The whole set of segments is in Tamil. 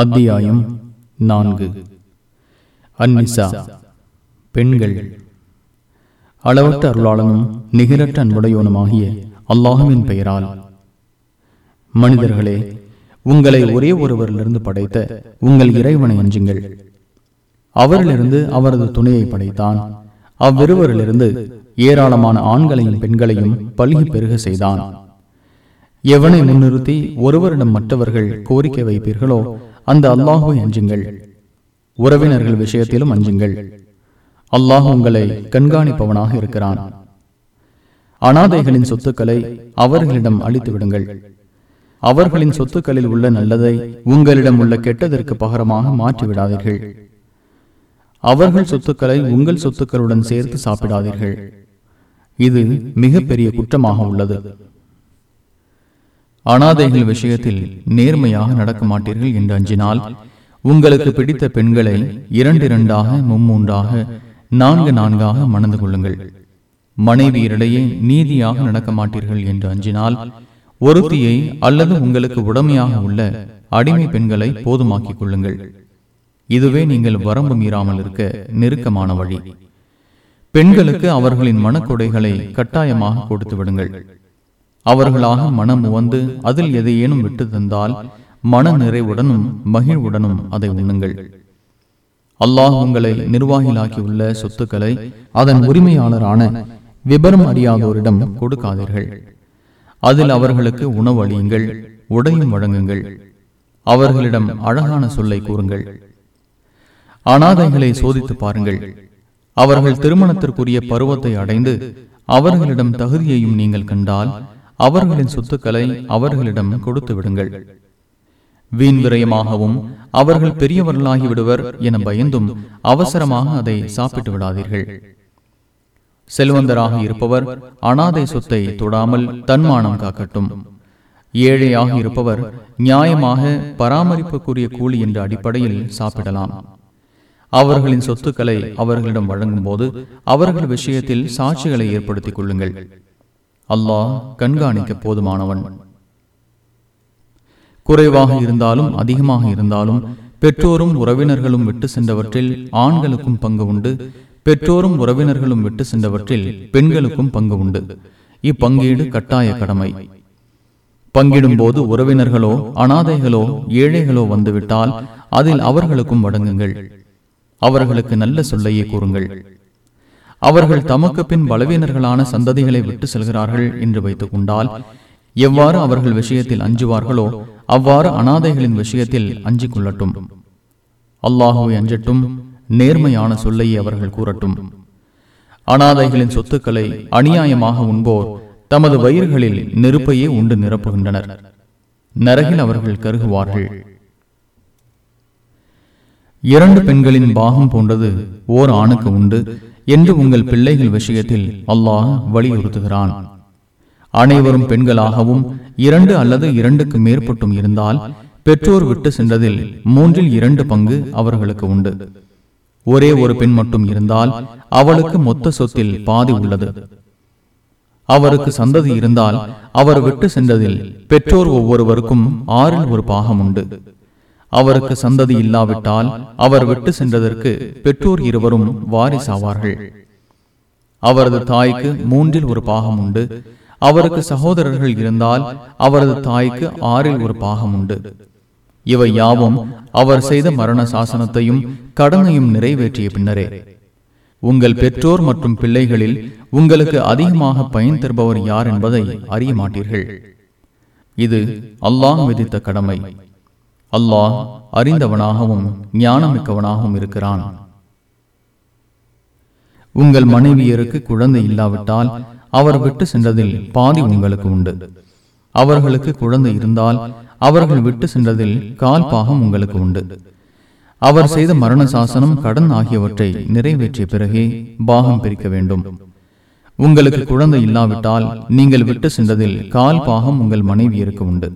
அத்தியாயம் நான்கு. அன்னிசா பெண்கள். அளவற்ற அருளாளனும் நிகரற்ற அன்புடையோனுமாகிய அல்லாஹுவின் பெயரால். மனிதர்களே உங்களை ஒரே ஒருவரிலிருந்து படைத்த உங்கள் இறைவனை அஞ்சுங்கள். அவரிலிருந்து அவரது துணையை படைத்தான். அவ்விருவரிலிருந்து ஏராளமான ஆண்களையும் பெண்களையும் பல்கி பெருக செய்தான். எவனை முன்னிறுத்தி ஒருவரிடம் மற்றவர்கள் கோரிக்கை வைப்பீர்களோ அந்த அல்லாஹுவை அஞ்சுங்கள். உறவினர்கள் விஷயத்திலும் அஞ்சுங்கள். அல்லாஹ் உங்களை கண்காணிப்பவனாக இருக்கிறான். அனாதைகளின் சொத்துக்களை அவர்களிடம் அளித்து விடுங்கள். அவர்களின் சொத்துக்களில் உள்ள நல்லதை உங்களிடம் உள்ள கெட்டதற்கு பகரமாக மாற்றிவிடாதீர்கள் அவர்கள் சொத்துக்களை உங்கள் சொத்துக்களுடன் சேர்த்து சாப்பிடாதீர்கள். இது மிகப்பெரிய குற்றமாக உள்ளது. அனாதைகள் விஷயத்தில் நேர்மையாக நடக்க மாட்டீர்கள் என்று அஞ்சினால் உங்களுக்கு பிடித்த பெண்களை இரண்டு இரண்டாக மும்மூன்றாக நான்கு நான்காக மணந்து கொள்ளுங்கள். மனைவியரிடையே நீதியாக நடக்க மாட்டீர்கள் என்று அஞ்சினால் ஒருத்தியை அல்லது உங்களுக்கு உடமையாக உள்ள அடிமை பெண்களை போதுமாக்கிக் கொள்ளுங்கள். இதுவே நீங்கள் வரம்பு மீறாமல் இருக்க நெருக்கமான வழி. பெண்களுக்கு அவர்களின் மனக்கொடைகளை கட்டாயமாக கொடுத்து விடுங்கள். அவர்களாக மனம் உவந்து அதில் எதையேனும் விட்டு தந்தால் மன நிறைவுடனும் மகிழ்வுடனும் அதை உண்ணுங்கள். அல்லாஹ் உங்களை நிர்வாகிகளாக்கியுள்ள சொத்துக்களை அதன் உரிமையாளரான விபரம் அறியாதோரிடம் கொடுக்காதீர்கள். அதில் அவர்களுக்கு உணவு அளியுங்கள் உடையும் வழங்குங்கள். அவர்களிடம் அழகான சொல்லை கூறுங்கள். அனாதைகளை சோதித்து பாருங்கள். அவர்கள் திருமணத்திற்குரிய பருவத்தை அடைந்து அவர்களிடம் தகுதியையும் நீங்கள் கண்டால் அவர்களின் சொத்துக்களை அவர்களிடம் கொடுத்து விடுங்கள் வீண் விரயமாகவும் அவர்கள் பெரியவர்களாகி விடுவர் என பயந்தும் அவசரமாக அதை சாப்பிட்டு விடாதீர்கள் செல்வந்தராக இருப்பவர் அனாதை சொத்தை தொடாமல் தன்மானம் காக்கட்டும். ஏழையாக இருப்பவர் நியாயமாக பராமரிப்புக்குரிய கூலி என்ற அடிப்படையில் சாப்பிடலாம். அவர்களின் சொத்துக்களை அவர்களிடம் வழங்கும் போது அவர்கள் விஷயத்தில் சாட்சிகளை ஏற்படுத்திக் கொள்ளுங்கள். அல்லாஹ் கண்காணிக்க போதுமானவன். குறைவாக இருந்தாலும் அதிகமாக இருந்தாலும் பெற்றோரும் உறவினர்களும் விட்டு சென்றவற்றில் ஆண்களுக்கும் பங்கு உண்டு பெற்றோரும் உறவினர்களும் விட்டு சென்றவற்றில் பெண்களுக்கும் பங்கு உண்டு. இப்பங்கீடு கட்டாய கடமை. பங்கிடும் போது உறவினர்களோ அனாதைகளோ ஏழைகளோ வந்துவிட்டால் அதில் அவர்களுக்கும் வழங்குங்கள். அவர்களுக்கு நல்ல சொல்லையே கூறுங்கள். அவர்கள் தமக்கு பின் பலவீனர்களான சந்ததிகளை விட்டு செல்கிறார்கள் என்று வைத்துக் கொண்டால் எவ்வாறு அவர்கள் விஷயத்தில் அஞ்சுவார்களோ அவ்வாறு அனாதைகளின் விஷயத்தில் அஞ்சிக் கொள்ளட்டும். அல்லாஹுவை அஞ்சட்டும் நேர்மையான சொல்லையே அவர்கள் கூறட்டும். அனாதைகளின் சொத்துக்களை அநியாயமாக உண்போர் தமது வயிறுகளில் நெருப்பையே உண்டு நிரப்புகின்றனர். நரகில் அவர்கள் கருகுவார்கள். இரண்டு பெண்களின் பாகம் போன்றது ஓர் ஆணுக்கு உண்டு என்று உங்கள் பிள்ளைகள் விஷயத்தில் அல்லாஹ் வலியுறுத்துகிறான். அனைவரும் பெண்களாகவும் இரண்டு அல்லது இரண்டுக்கு மேற்பட்டும் இருந்தால் பெற்றோர் விட்டு சென்றதில் மூன்றில் இரண்டு பங்கு அவர்களுக்கு உண்டு. ஒரே ஒரு பெண் மட்டும் இருந்தால் அவளுக்கு மொத்த சொத்தில் பாதி உள்ளது. அவருக்கு சந்ததி இருந்தால் அவர் விட்டு சென்றதில் பெற்றோர் ஒவ்வொருவருக்கும் ஆறில் ஒரு பாகம் உண்டு. அவருக்கு சந்ததி இல்லாவிட்டால் அவர் விட்டு சென்றதற்கு பெற்றோர் இருவரும் வாரிசாவார்கள். அவரது தாய்க்கு மூன்றில் ஒரு பாகம் உண்டு அவருக்கு சகோதரர்கள் இருந்தால் அவரது தாய்க்கு ஆறில் ஒரு பாகம் உண்டு இவை யாவும் அவர் செய்த மரண சாசனத்தையும் கடனையும் நிறைவேற்றிய பின்னரே. உங்கள் பெற்றோர் மற்றும் பிள்ளைகளில் உங்களுக்கு அதிகமாக பயன் தருபவர் யார் என்பதை அறிய மாட்டீர்கள். இது அல்லாஹ் விதித்த கடமை. அல்லாஹ் அறிந்தவனாகவும் ஞானமிக்கவனாகவும் இருக்கிறான். உங்கள் மனைவியருக்கு குழந்தை இல்லாவிட்டால் அவர் விட்டு சென்றதில் பாதி உங்களுக்கு உண்டு. அவர்களுக்கு குழந்தை இருந்தால் அவர்கள் விட்டு சென்றதில் கால் பாகம் உங்களுக்கு உண்டு. அவர் செய்த மரண சாசனம் கடன் ஆகியவற்றை நிறைவேற்றிய பிறகே பாகம் பிரிக்க வேண்டும். உங்களுக்கு குழந்தை இல்லாவிட்டால் நீங்கள் விட்டு சென்றதில் கால் பாகம் உங்கள் மனைவியருக்கு உண்டு.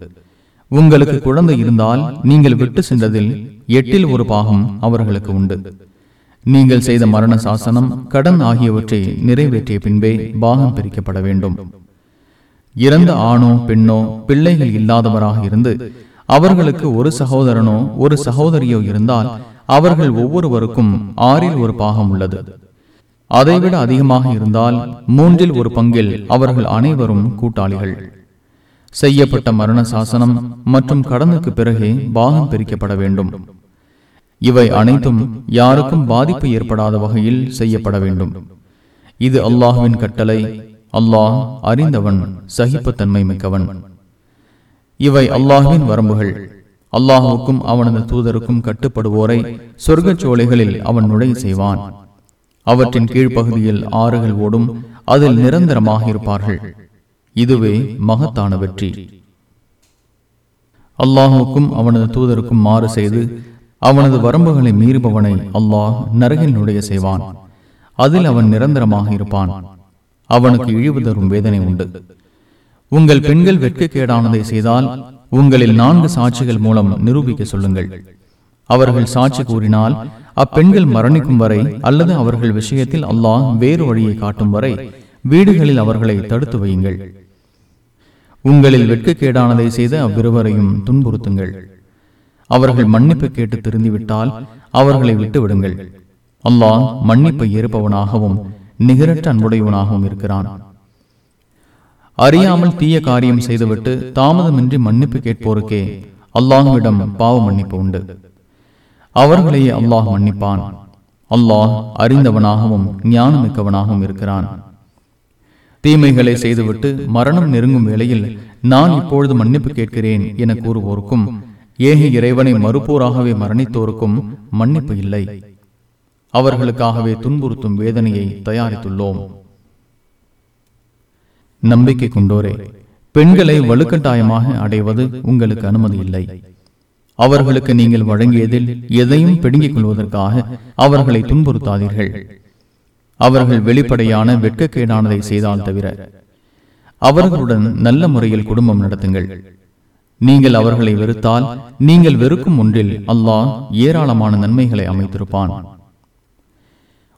உங்களுக்கு குழந்தை இருந்தால் நீங்கள் விட்டு சென்றதில் எட்டில் ஒரு பாகம் அவர்களுக்கு உண்டு. நீங்கள் செய்த மரண சாசனம் கடன் ஆகியவற்றை நிறைவேற்றிய பின்பே பாகம் பிரிக்கப்பட வேண்டும். இறந்த ஆணோ பெண்ணோ பிள்ளைகள் இல்லாதவராக இருந்து அவர்களுக்கு ஒரு சகோதரனோ ஒரு சகோதரியோ இருந்தால் அவர்கள் ஒவ்வொருவருக்கும் ஆறில் ஒரு பாகம் உள்ளது. அதைவிட அதிகமாக இருந்தால் மூன்றில் ஒரு பங்கில் அவர்கள் அனைவரும் கூட்டாளிகள். செய்யப்பட்ட மரண சாசனம் மற்றும் கடனுக்கு பிறகே பாகம் பிரிக்கப்பட வேண்டும். இவை அனைத்தும் யாருக்கும் பாதிப்பு ஏற்படாத வகையில் செய்யப்பட வேண்டும். இது அல்லாஹுவின் கட்டளை. அல்லாஹ் அறிந்தவன் சகிப்புத்தன்மை மிக்கவன். இவை அல்லாஹுவின் வரம்புகள். அல்லாஹுக்கும் அவனது தூதருக்கும் கட்டுப்படுவோரை சொர்க்கச் சோலைகளில் அவன் நுழைய செய்வான். அவற்றின் கீழ்ப்பகுதியில் ஆறுகள் ஓடும் அதில் நிரந்தரமாக இருப்பார்கள். இதுவே மகத்தான வெற்றி. அல்லாஹுக்கும் அவனது தூதருக்கும் மாறு செய்து அவனது வரம்புகளை மீறுபவனை அல்லாஹ் நரகில் நுழைய செய்வான். அதில் அவன் நிரந்தரமாக இருப்பான். அவனுக்கு இழிவு தரும் வேதனை உண்டு. உங்கள் பெண்கள் வெட்கக்கேடானதை செய்தால் உங்களில் நான்கு சாட்சிகள் மூலம் நிரூபிக்க சொல்லுங்கள். அவர்கள் சாட்சி கூறினால் அப்பெண்கள் மரணிக்கும் வரை அல்லது அவர்கள் விஷயத்தில் அல்லாஹ் வேறு வழியை காட்டும் வரை வீடுகளில் அவர்களை தடுத்து வையுங்கள். உங்களில் வெட்கக்கேடானதை செய்த அவ்விருவரையும் துன்புறுத்துங்கள். அவர்கள் மன்னிப்பு கேட்டு திருந்திவிட்டால் அவர்களை விட்டு விடுங்கள் அல்லாஹ் மன்னிப்பை ஏற்பவனாகவும் நிகரற்ற அன்புடையவனாகவும் இருக்கிறான். அறியாமல் தீய காரியம் செய்துவிட்டு தாமதமின்றி மன்னிப்பு கேட்போருக்கே அல்லாஹுவிடம் பாவ மன்னிப்பு உண்டு. அவர்களையே அல்லாஹ் மன்னிப்பான். அல்லாஹ் அறிந்தவனாகவும் ஞானமிக்கவனாகவும் இருக்கிறான். தீமைகளை செய்துவிட்டு மரணம் நெருங்கும் வேளையில் நான் இப்பொழுது மன்னிப்பு கேட்கிறேன் என கூறுவோருக்கும் ஏக இறைவனை மறுப்போராகவே மரணித்தோருக்கும் மன்னிப்பு இல்லை. அவர்களுக்காகவே துன்புறுத்தும் வேதனையை தயாரித்துள்ளோம். நம்பிக்கை கொண்டோரே பெண்களை வலுக்கட்டாயமாக அடைவது உங்களுக்கு அனுமதி இல்லை. அவர்களுக்கு நீங்கள் வழங்கியதில் எதையும் பிடுங்கிக் கொள்வதற்காக அவர்களை துன்புறுத்தாதீர்கள். அவர்கள் வெளிப்படையான வெட்கக்கேடானதை செய்தால் தவிர அவர்களுடன் நல்ல முறையில் குடும்பம் நடத்துங்கள். நீங்கள் அவர்களை வெறுத்தால் நீங்கள் வெறுக்கும் ஒன்றில் அல்லாஹ் ஏராளமான நன்மைகளை அமைத்திருப்பான்.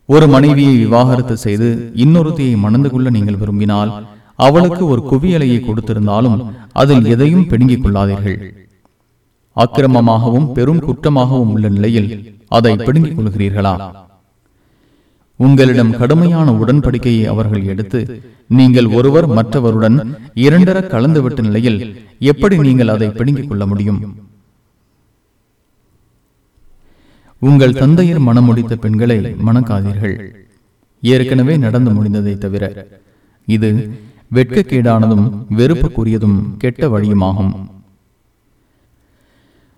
ஒரு மனைவியை விவாகரத்து செய்து இன்னொருத்தையை மணந்து கொள்ள நீங்கள் விரும்பினால் அவளுக்கு ஒரு குவியலையை கொடுத்திருந்தாலும் அதில் எதையும் பிடுங்கிக் கொள்ளாதீர்கள். அக்கிரமமாகவும் பெரும் குற்றமாகவும் உள்ள நிலையில் அதை பிடுங்கிக் கொள்கிறீர்களா? உங்களிடம் கடுமையான உடன்படிக்கையை அவர்கள் எடுத்து நீங்கள் ஒருவர் மற்றவருடன் இரண்டர கலந்துவிட்ட நிலையில் எப்படி நீங்கள் அதை பிடுங்கிக் கொள்ள முடியும்? உங்கள் தந்தையர் மனம் முடித்த பெண்களை மணக்காதீர்கள். ஏற்கனவே நடந்து முடிந்ததை தவிர இது வெட்கக்கேடானதும் வெறுப்புக்குரியதும் கெட்ட வழியுமாகும்.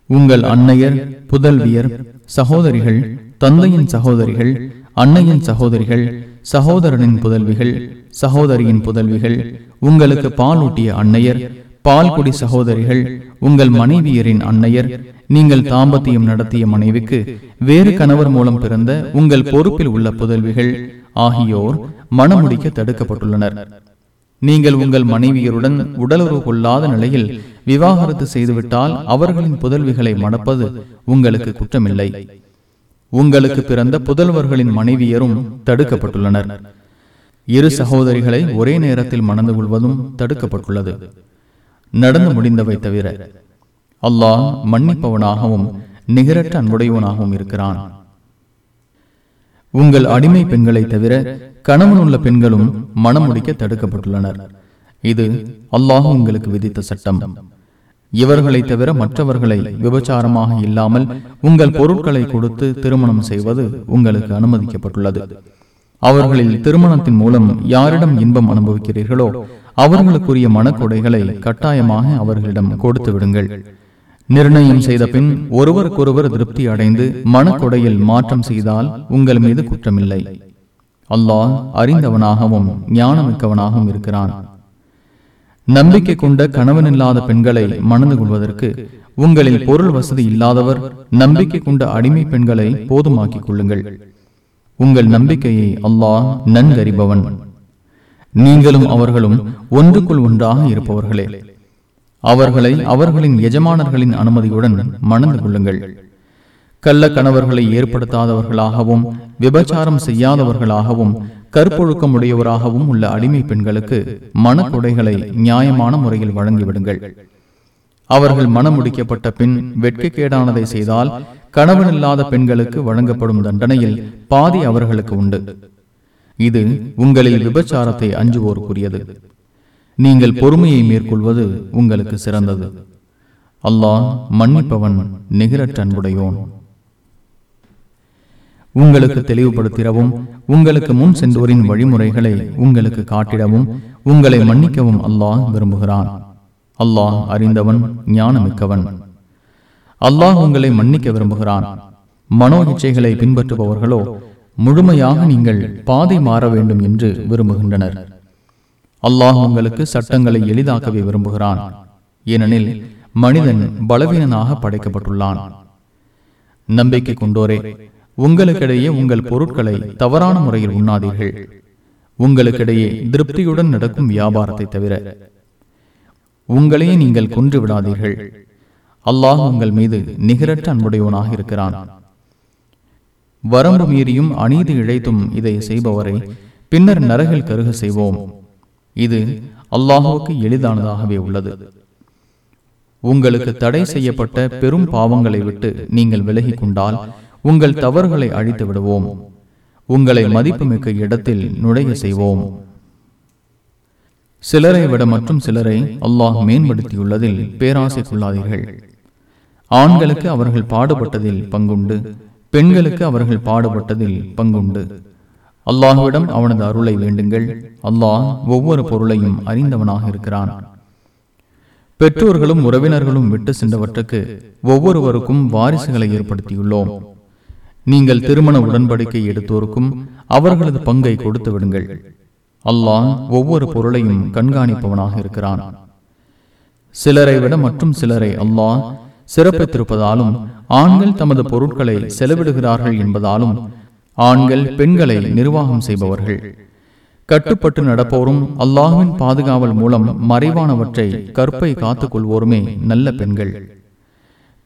உங்கள் அன்னையர் புதல்வியர் சகோதரிகள் தந்தையின் சகோதரிகள் அன்னையின் சகோதரிகள் சகோதரனின் புதல்விகள் சகோதரியின் புதல்விகள் உங்களுக்கு பாலூட்டிய அன்னையர் பால்குடி சகோதரிகள் உங்கள் மனைவியரின் அன்னையர் நீங்கள் தாம்பத்தியம் நடத்திய மனைவிக்கு வேறு கணவர் மூலம் பிறந்த உங்கள் பொறுப்பில் உள்ள புதல்விகள் ஆகியோர் மணமுடிக்க தடுக்கப்பட்டுள்ளனர். நீங்கள் உங்கள் மனைவியருடன் உடலுறவு கொள்ளாத நிலையில் விவாகரத்து செய்துவிட்டால் அவர்களின் புதல்விகளை மணப்பது உங்களுக்கு குற்றமில்லை. உங்களுக்கு பிறந்த புதல்வர்களின் மனைவியரும் தடுக்கப்பட்டுள்ளனர். இரு சகோதரிகளை ஒரே நேரத்தில் மணந்து கொள்வதும் தடுக்கப்பட்டுள்ளது. நடந்து முடிந்தவை தவிர அல்லாஹ் மன்னிப்பவனாகவும் நிகரற்ற அன்புடையவனாகவும் இருக்கிறான். உங்கள் அடிமை பெண்களை தவிர கணவன் உள்ள பெண்களும் மனம் முடிக்க தடுக்கப்பட்டுள்ளனர். இது அல்லாஹ் உங்களுக்கு விதித்த சட்டம். இவர்களை தவிர மற்றவர்களை விபச்சாரமாக இல்லாமல் உங்கள் பொருட்களை கொடுத்து திருமணம் செய்வது உங்களுக்கு அனுமதிக்கப்பட்டுள்ளது. அவர்களில் திருமணத்தின் மூலம் யாரிடம் இன்பம் அனுபவிக்கிறீர்களோ அவர்களுக்குரிய மனக்கொடைகளை கட்டாயமாக அவர்களிடம் கொடுத்து விடுங்கள். நிர்ணயம் செய்த பின் ஒருவருக்கொருவர் திருப்தி அடைந்து மனக்கொடையில் மாற்றம் செய்தால் உங்கள் மீது குற்றமில்லை. அல்லாஹ் அறிந்தவனாகவும் ஞானமிக்கவனாகவும் இருக்கிறான். நம்பிக்கை கொண்ட கணவன் இல்லாத பெண்களை மணந்து கொள்வதற்கு உங்களில் பொருள் வசதி இல்லாதவர் நம்பிக்கை கொண்ட அடிமை பெண்களை போதுமாக்கிக் கொள்ளுங்கள். உங்கள் நம்பிக்கையை அல்லாஹ் நன்கறிபவன். நீங்களும் அவர்களும் ஒன்றுக்குள் ஒன்றாக இருப்பவர்களே. அவர்களை அவர்களின் எஜமானர்களின் அனுமதியுடன் மணந்து கொள்ளுங்கள். கள்ள கணவர்களை ஏற்படுத்தாதவர்களாகவும் விபச்சாரம் செய்யாதவர்களாகவும் கற்பொழுக்கம் உடையவராகவும் உள்ள அடிமை பெண்களுக்கு மனக்கொடைகளை நியாயமான முறையில் வழங்கிவிடுங்கள். அவர்கள் மனமுடிக்கப்பட்ட பின் வெட்கக்கேடானதை செய்தால் கணவனில்லாத பெண்களுக்கு வழங்கப்படும் தண்டனையில் பாதி அவர்களுக்கு உண்டு. இது உங்களில் விபச்சாரத்தை அஞ்சுவோருக்குரியது. நீங்கள் பொறுமையை மேற்கொள்வது உங்களுக்கு சிறந்தது. அல்லாஹ் மன்னிப்பவன் நிகரற்றன்புடையோன். உங்களுக்கு தெளிவுபடுத்திடவும் உங்களுக்கு முன் சென்றோரின் வழிமுறைகளை உங்களுக்கு காட்டிடவும் உங்களை மன்னிக்கவும் அல்லாஹ் விரும்புகிறான். அல்லாஹ் அறிந்தவன் ஞானமிக்கவன். அல்லாஹ் உங்களை மன்னிக்க விரும்புகிறான். மனோ இச்சைகளை பின்பற்றுபவர்களோ முழுமையாக நீங்கள் பாதை மாற வேண்டும் என்று விரும்புகின்றனர். அல்லாஹ் உங்களுக்கு சட்டங்களை எளிதாக்கவே விரும்புகிறான். ஏனெனில் மனிதன் பலவீனனாக படைக்கப்பட்டுள்ளான். நம்பிக்கை கொண்டோரே உங்களுக்கிடையே உங்கள் பொருட்களை தவறான முறையில் உண்ணாதீர்கள். உங்களுக்கிடையே திருப்தியுடன் நடக்கும் வியாபாரத்தை தவிர உங்களையே நீங்கள் கொன்று விடாதீர்கள். அல்லாஹ் உங்கள் மீது நிகரற்ற அன்புடையவனாக இருக்கிறான். வரம்பு மீறியும் அநீதி இழைத்தும் இதை செய்பவரை பின்னர் நரகில் கருக செய்வோம். இது அல்லாஹுவுக்கு எளிதானதாகவே உள்ளது. உங்களுக்கு தடை செய்யப்பட்ட பெரும் பாவங்களை விட்டு நீங்கள் விலகிக் கொண்டால் உங்கள் தவறுகளை அழித்து விடுவோம் உங்களை மதிப்புமிக்க இடத்தில் நுழைய செய்வோம். சிலரை விட மற்றும் சிலரை அல்லாஹ் மேம்படுத்தியுள்ளதில் பேராசை கொள்ளாதீர்கள் ஆண்களுக்கு அவர்கள் பாடுபட்டதில் பங்குண்டு பெண்களுக்கு அவர்கள் பாடுபட்டதில் பங்குண்டு. அல்லாஹுவிடம் அவனது அருளை வேண்டுங்கள். அல்லாஹ் ஒவ்வொரு பொருளையும் அறிந்தவனாக இருக்கிறான். பெற்றோர்களும் உறவினர்களும் விட்டு சென்றவற்றுக்கு ஒவ்வொருவருக்கும் வாரிசுகளை ஏற்படுத்தியுள்ளோம். நீங்கள் திருமண உடன்படிக்கை எடுத்தோருக்கும் அவர்களது பங்கை கொடுத்து விடுங்கள். அல்லாஹ் ஒவ்வொரு பொருளையும் கண்காணிப்பவனாக இருக்கிறான். சிலரை விட மற்றும் சிலரை அல்லாஹ் சிறப்பித்திருப்பதாலும் ஆண்கள் தமது பொருட்களை செலவிடுகிறார்கள் என்பதாலும் ஆண்கள் பெண்களை நிர்வாகம் செய்பவர்கள். கட்டுப்பட்டு நடப்போரும் அல்லாஹுவின் பாதுகாவல் மூலம் மறைவானவற்றை கற்பை காத்துக் கொள்வோருமே நல்ல பெண்கள்.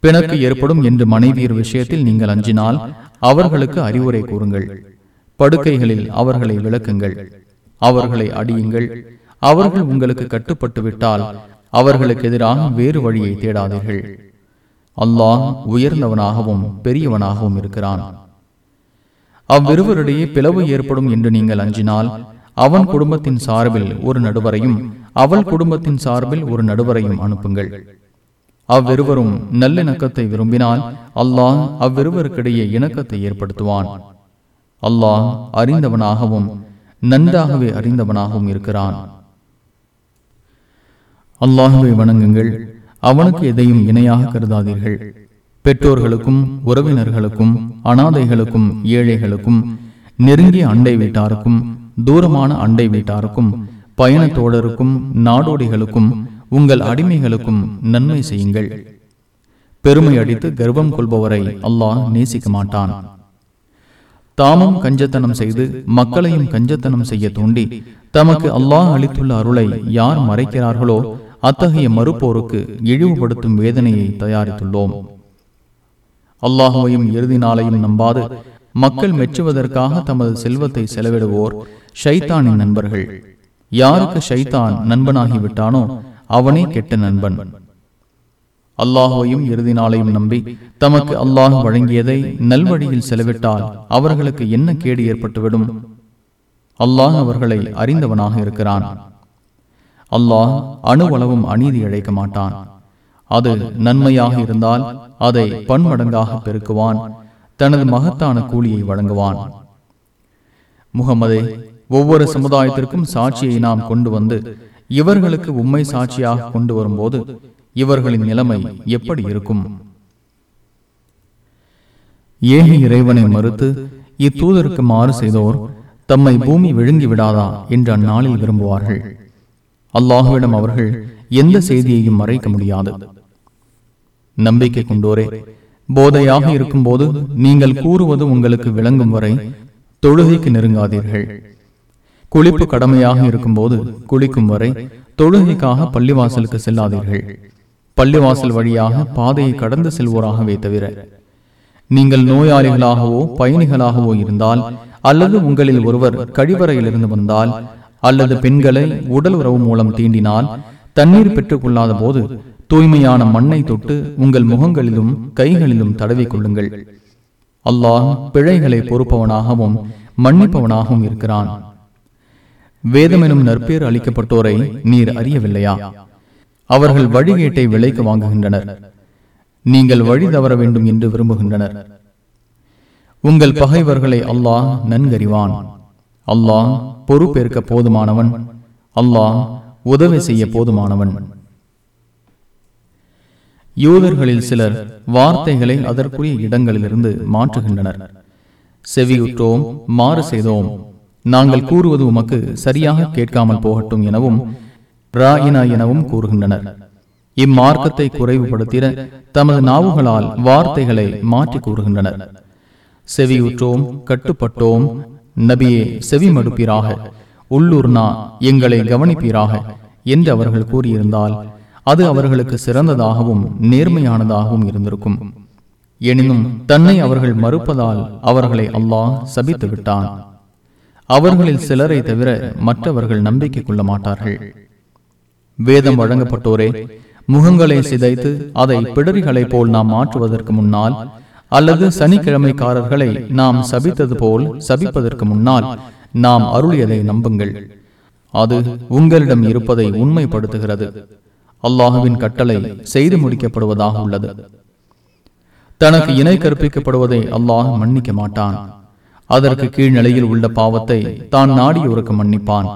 பிணக்கு ஏற்படும் என்று மனைவியர் விஷயத்தில் நீங்கள் அஞ்சினால் அவர்களுக்கு அறிவுரை கூறுங்கள். படுக்கைகளில் அவர்களை விளக்குங்கள். அவர்களை அடியுங்கள். அவர்கள் உங்களுக்கு கட்டுப்பட்டு விட்டால் அவர்களுக்கு எதிராக வேறு வழியை தேடாதீர்கள். அல்லாஹ் உயர்ந்தவனாகவும் பெரியவனாகவும் இருக்கிறான். அவ்விருவரிடையே பிளவு ஏற்படும் என்று நீங்கள் அஞ்சினால் அவன் குடும்பத்தின் சார்பில் ஒரு நடுவரையும் அவள் குடும்பத்தின் சார்பில் ஒரு நடுவரையும் அனுப்புங்கள். அவ்விருவரும் நல்லிணக்கத்தை விரும்பினால் அல்லாஹ் அவ்விருவருக்கிடையே இணக்கத்தை ஏற்படுத்துவான். அல்லாஹ் அறிந்தவனாகவும் நன்றாகவே அறிந்தவனாகவும் இருக்கிறான். அல்லாஹுவை வணங்குங்கள். அவனுக்கு எதையும் இணையாக கருதாதீர்கள். பெற்றோர்களுக்கும் உறவினர்களுக்கும் அனாதைகளுக்கும் ஏழைகளுக்கும் நெருங்கிய அண்டை வீட்டாருக்கும் தூரமான அண்டை வீட்டாருக்கும் பயணத்தோழருக்கும் நாடோடிகளுக்கும் உங்கள் அடிமைகளுக்கும் நன்மை செய்யுங்கள். பெருமை அடித்து கர்வம் கொள்பவரை அல்லாஹ் நேசிக்க மாட்டான். தாமும் கஞ்சத்தனம் செய்து மக்களையும் கஞ்சத்தனம் செய்ய தூண்டி தமக்கு அல்லாஹ் அளித்துள்ள அருளை யார் மறைக்கிறார்களோ அத்தகைய மறுப்போருக்கு இழிவுபடுத்தும் வேதனையை தயாரித்துள்ளோம். அல்லாஹுவையும் இறுதி நாளையும் நம்பாது மக்கள் மெச்சுவதற்காக தமது செல்வத்தை செலவிடுவோர் ஷைத்தானின் நண்பர்கள். யாருக்கு ஷைத்தான் நண்பனாகிவிட்டானோ அவனே கெட்ட நண்பன். அல்லாஹையும் இறுதி நாளையும் நம்பி தமக்கு அல்லாஹ் வழங்கியதை நல்வழியில் செலவிட்டால் அவர்களுக்கு என்ன கேடு ஏற்பட்டுவிடும்? அல்லாஹ் அவர்களை அறிந்தவனாக இருக்கிறான். அல்லாஹ் அணுவளவும் அநீதி இழைக்க மாட்டான். அது நன்மையாக இருந்தால் அதை பன்மடங்காக பெருக்குவான். தனது மகத்தான கூலியை வழங்குவான். முகமதே ஒவ்வொரு சமுதாயத்திற்கும் சாட்சியை நாம் கொண்டு வந்து இவர்களுக்கு உண்மை சாட்சியாக கொண்டு வரும்போது இவர்களின் நிலைமை எப்படி இருக்கும்? ஏக இறைவனை மறுத்து இத்தூதருக்கு மாறு செய்தோர் தம்மை பூமி விழுங்கி விடாதா என்று அந்நாளில் விரும்புவார்கள். அல்லாஹுவிடம் அவர்கள் எந்த செய்தியையும் மறைக்க முடியாது. நம்பிக்கை கொண்டோரே போதையாக இருக்கும்போது நீங்கள் கூறுவது உங்களுக்கு விளங்கும் வரை தொழுகைக்கு நெருங்காதீர்கள். குளிப்பு கடமையாக இருக்கும்போது குளிக்கும் வரை தொழுகைக்காக பள்ளிவாசலுக்கு செல்லாதீர்கள். பள்ளிவாசல் வழியாக பாதையை கடந்து செல்வோராகவே தவிர நீங்கள் நோயாளிகளாகவோ பயணிகளாகவோ இருந்தால் அல்லது உங்களில் ஒருவர் கழிவறையிலிருந்து வந்தால் அல்லது பெண்களை உடல் உறவு மூலம் தீண்டினால் தண்ணீர் பெற்றுக் கொள்ளாத போது தூய்மையான மண்ணை தொட்டு உங்கள் முகங்களிலும் கைகளிலும் தடவிக் கொள்ளுங்கள். அல்லாஹ் பிழைகளை பொறுப்பவனாகவும் மன்னிப்பவனாகவும் இருக்கிறான். வேதமெனும் நற்பேர் அளிக்கப்பட்டோரை நீர் அறியவில்லையா? அவர்கள் வழிகேட்டை விலைக்கு வாங்குகின்றனர். நீங்கள் வழி தவற வேண்டும் என்று விரும்புகின்றனர். உங்கள் பகைவர்களை அல்லாஹ் நன்கறிவான். அல்லாஹ் பொறுப்பேற்க போதுமானவன். அல்லாஹ் உதவி செய்ய போதுமானவன். யூதர்களில் சிலர் வார்த்தைகளை அதற்குரிய இடங்களிலிருந்து மாற்றுகின்றனர். செவியுற்றோம் மாறு செய்தோம். நாங்கள் கூறுவது உமக்கு சரியாக கேட்காமல் போகட்டும் எனவும் ராயினா எனவும் கூறுகின்றனர். இம்மார்க்கத்தை குறைவுபடுத்திட தமது நாவுகளால் வார்த்தைகளை மாற்றி கூறுகின்றனர். செவியுற்றோம் கட்டுப்பட்டோம் நபியே செவி மடுப்பீராக உள்ளூர்னா எங்களை கவனிப்பீராக. என்று அவர்கள் கூறியிருந்தால் அது அவர்களுக்கு சிறந்ததாகவும் நேர்மையானதாகவும் இருந்திருக்கும். எனினும் தன்னை அவர்கள் மறுப்பதால் அவர்களை அல்லாஹ் சபித்து விட்டான் அவர்களில் சிலரை தவிர மற்றவர்கள் நம்பிக்கை கொள்ள மாட்டார்கள். வேதம் வழங்கப்பட்டோரே முகங்களை சிதைத்து அதை பிடரிகளைப் போல் நாம் மாற்றுவதற்கு முன்னால் அல்லது சனிக்கிழமைக்காரர்களை நாம் சபித்தது போல் சபிப்பதற்கு முன்னால் நாம் அருளியதை நம்புங்கள். அது உங்களிடம் இருப்பதை உண்மைப்படுத்துகிறது. அல்லாஹுவின் கட்டளை செய்து முடிக்கப்படுவதாக உள்ளது. தனக்கு இணை கற்பிக்கப்படுவதை அல்லாஹ் மன்னிக்க மாட்டான். அதற்கு கீழ்நிலையில் உள்ள பாவத்தை தான் நாடியோருக்கு மன்னிப்பான்.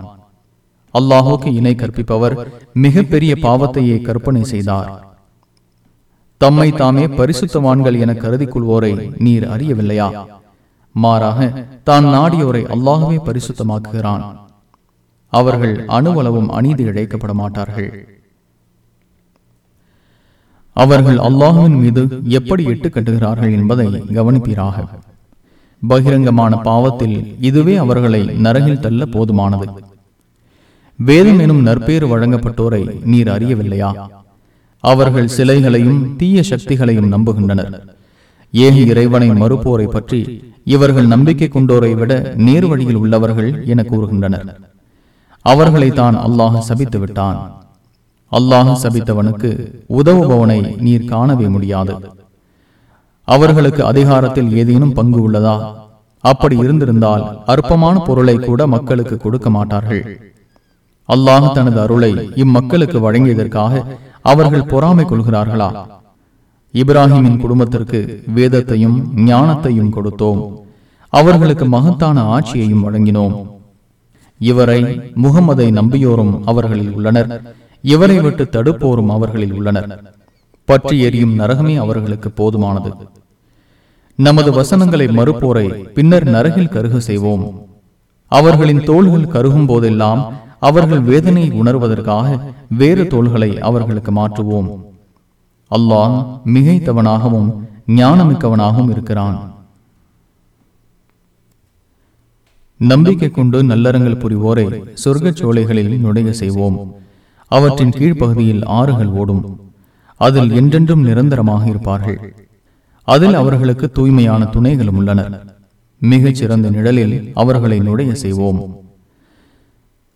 அல்லாஹுக்கு இணை கற்பிப்பவர் மிகப்பெரிய பாவத்தையே கற்பனை செய்தார். தம்மை தாமே பரிசுத்தவான்கள் என கருதி கொள்வோரை நீர் அறியவில்லையா? மாறாக தான் நாடியோரை அல்லாஹுவே பரிசுத்தமாக்குகிறான். அவர்கள் அணுவளவும் அநீதி இழைக்கப்பட மாட்டார்கள் அவர்கள் அல்லாஹுவின் மீது எப்படி இட்டு கட்டுகிறார்கள் என்பதை கவனிப்பீராக. பகிரங்கமான பாவத்தில் இதுவே அவர்களை நரகில் தள்ள போதுமானது. வேதம் எனும் நற்பேறு வழங்கப்பட்டோரை நீர் அறியவில்லையா? அவர்கள் சிலைகளையும் தீய சக்திகளையும் நம்புகின்றனர். ஏக இறைவனை மறுப்போரை பற்றி இவர்கள் நம்பிக்கை கொண்டோரை விட நேர் வழியில் உள்ளவர்கள் என கூறுகின்றனர். அவர்களை தான் அல்லாஹ் சபித்து விட்டான். அல்லாஹ் சபித்தவனுக்கு உதவுபவனை நீர் காணவே முடியாது. அவர்களுக்கு அதிகாரத்தில் ஏதேனும் பங்கு உள்ளதா? அப்படி இருந்திருந்தால் அற்பமான பொருளை கூட மக்களுக்கு கொடுக்க மாட்டார்கள். அல்லாஹ் தனது அருளை இம்மக்களுக்கு வழங்கியதற்காக அவர்கள் பொறாமை கொள்கிறார்களா? இப்ராஹிமின் குடும்பத்திற்கு வேதத்தையும் ஞானத்தையும் கொடுத்தோம். அவர்களுக்கு மகத்தான ஆட்சியையும் வழங்கினோம். இவரை முகமதை நம்பியோரும் அவர்களில் உள்ளனர். இவரை விட்டு தடுப்போரும் அவர்களில் உள்ளனர். பற்றி எரியும் நரகமே அவர்களுக்கு போதுமானது. நமது வசனங்களை மறுப்போரை பின்னர் நரகில் கருக செய்வோம். அவர்களின் தோள்கள் கருகும் போதெல்லாம் அவர்கள் வேதனையை உணர்வதற்காக வேறு தோள்களை அவர்களுக்கு மாற்றுவோம். அல்லாஹ் மிகைத்தவனாகவும் ஞானமிக்கவனாகவும் இருக்கிறான். நம்பிக்கை கொண்டு நல்லறங்கள் புரிவோரை சொர்க்கச் சோலைகளில் நுழைய செய்வோம். அவற்றின் கீழ்ப்பகுதியில் ஆறுகள் ஓடும். அதில் என்றென்றும் நிரந்தரமாக இருப்பார்கள். அதில் அவர்களுக்கு தூய்மையான துணைகளும் உள்ளனர் மிகச் சிறந்த நிழலில் அவர்களை நுழைய செய்வோம்.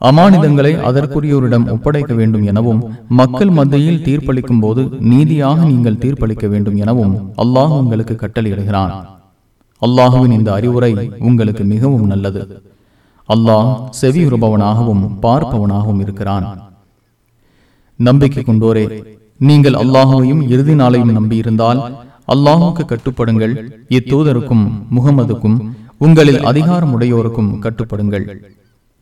அமானிதங்களை அதற்குரியோரிடம் ஒப்படைக்க வேண்டும் எனவும் மக்கள் மத்தியில் தீர்ப்பளிக்கும் போது நீதியாக நீங்கள் தீர்ப்பளிக்க வேண்டும் எனவும் அல்லாஹ் உங்களுக்கு கட்டளையிடுகிறான். அல்லாஹுவின் இந்த அறிவுரை உங்களுக்கு மிகவும் நல்லது. அல்லாஹ் செவியுறுபவனாகவும் பார்ப்பவனாகவும் இருக்கிறான். நம்பிக்கை கொண்டோரே நீங்கள் அல்லாஹுவையும் இறுதி நாளையும் நம்பியிருந்தால் அல்லாஹுக்கு கட்டுப்படுங்கள். இத்தூதருக்கும் முகமதுக்கும் உங்களில் அதிகாரம் உடையோருக்கும் கட்டுப்படுங்கள்.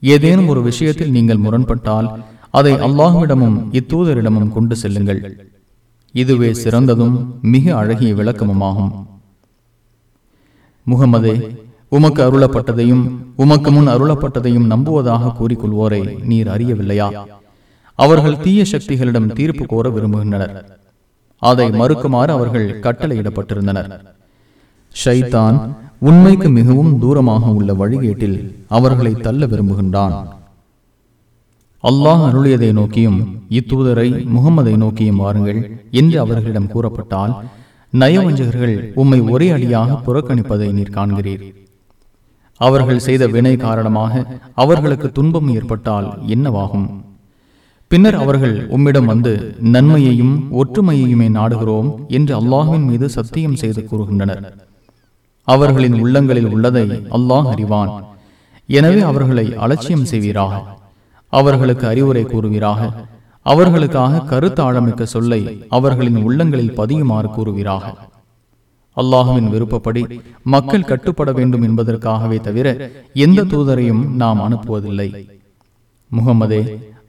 ஏதேனும் ஒரு விஷயத்தில் நீங்கள் முரண்பட்டால் அதை அல்லாஹுவிடமும் இத்தூதரிடமும் கொண்டு செல்லுங்கள். இதுவே சிறந்ததும் மிக அழகிய விளக்கமுமாகும். முகமதே உமக்கு அருளப்பட்டதையும் உமக்கு முன் அருளப்பட்டதையும் நம்புவதாக கூறிக்கொள்வோரை நீர் அறியவில்லையா? அவர்கள் தீய சக்திகளிடம் தீர்ப்பு கோர விரும்புகின்றனர். அதை மறுக்குமாறு அவர்கள் கட்டளையிடப்பட்டிருந்தனர். ஷைத்தான் உண்மைக்கு மிகவும் தூரமாக உள்ள வழிகேட்டில் அவர்களை தள்ள விரும்புகின்றான். அல்லாஹ் அருளியதை நோக்கியும் இத்தூதரை முகமதை நோக்கியும் வாருங்கள் என்று அவர்களிடம் கூறப்பட்டால் நயவஞ்சகர்கள் உம்மை ஒரே அடியாக புறக்கணிப்பதை நீர் காண்கிறீர். அவர்கள் செய்த வினை காரணமாக அவர்களுக்கு துன்பம் ஏற்பட்டால் என்னவாகும்? பின்னர் அவர்கள் உம்மிடம் வந்து நன்மையையும் ஒற்றுமையையுமே நாடுகிறோம் என்று அல்லாஹுவின் மீது சத்தியம் செய்து கூறுகின்றனர். அவர்களின் உள்ளங்களில் உள்ளதை அல்லாஹ் அறிவான். எனவே அவர்களை அலட்சியம் செய்வீராக. அவர்களுக்கு அறிவுரை கூறுவீராக. அவர்களுக்காக கருத்து ஆழமிக்க சொல்லை அவர்களின் உள்ளங்களில் பதியுமாறு கூறுவீராக. அல்லாஹுவின் விருப்பப்படி மக்கள் கட்டுப்பட வேண்டும் என்பதற்காகவே தவிர எந்த தூதரையும் நாம் அனுப்புவதில்லை. முகமதே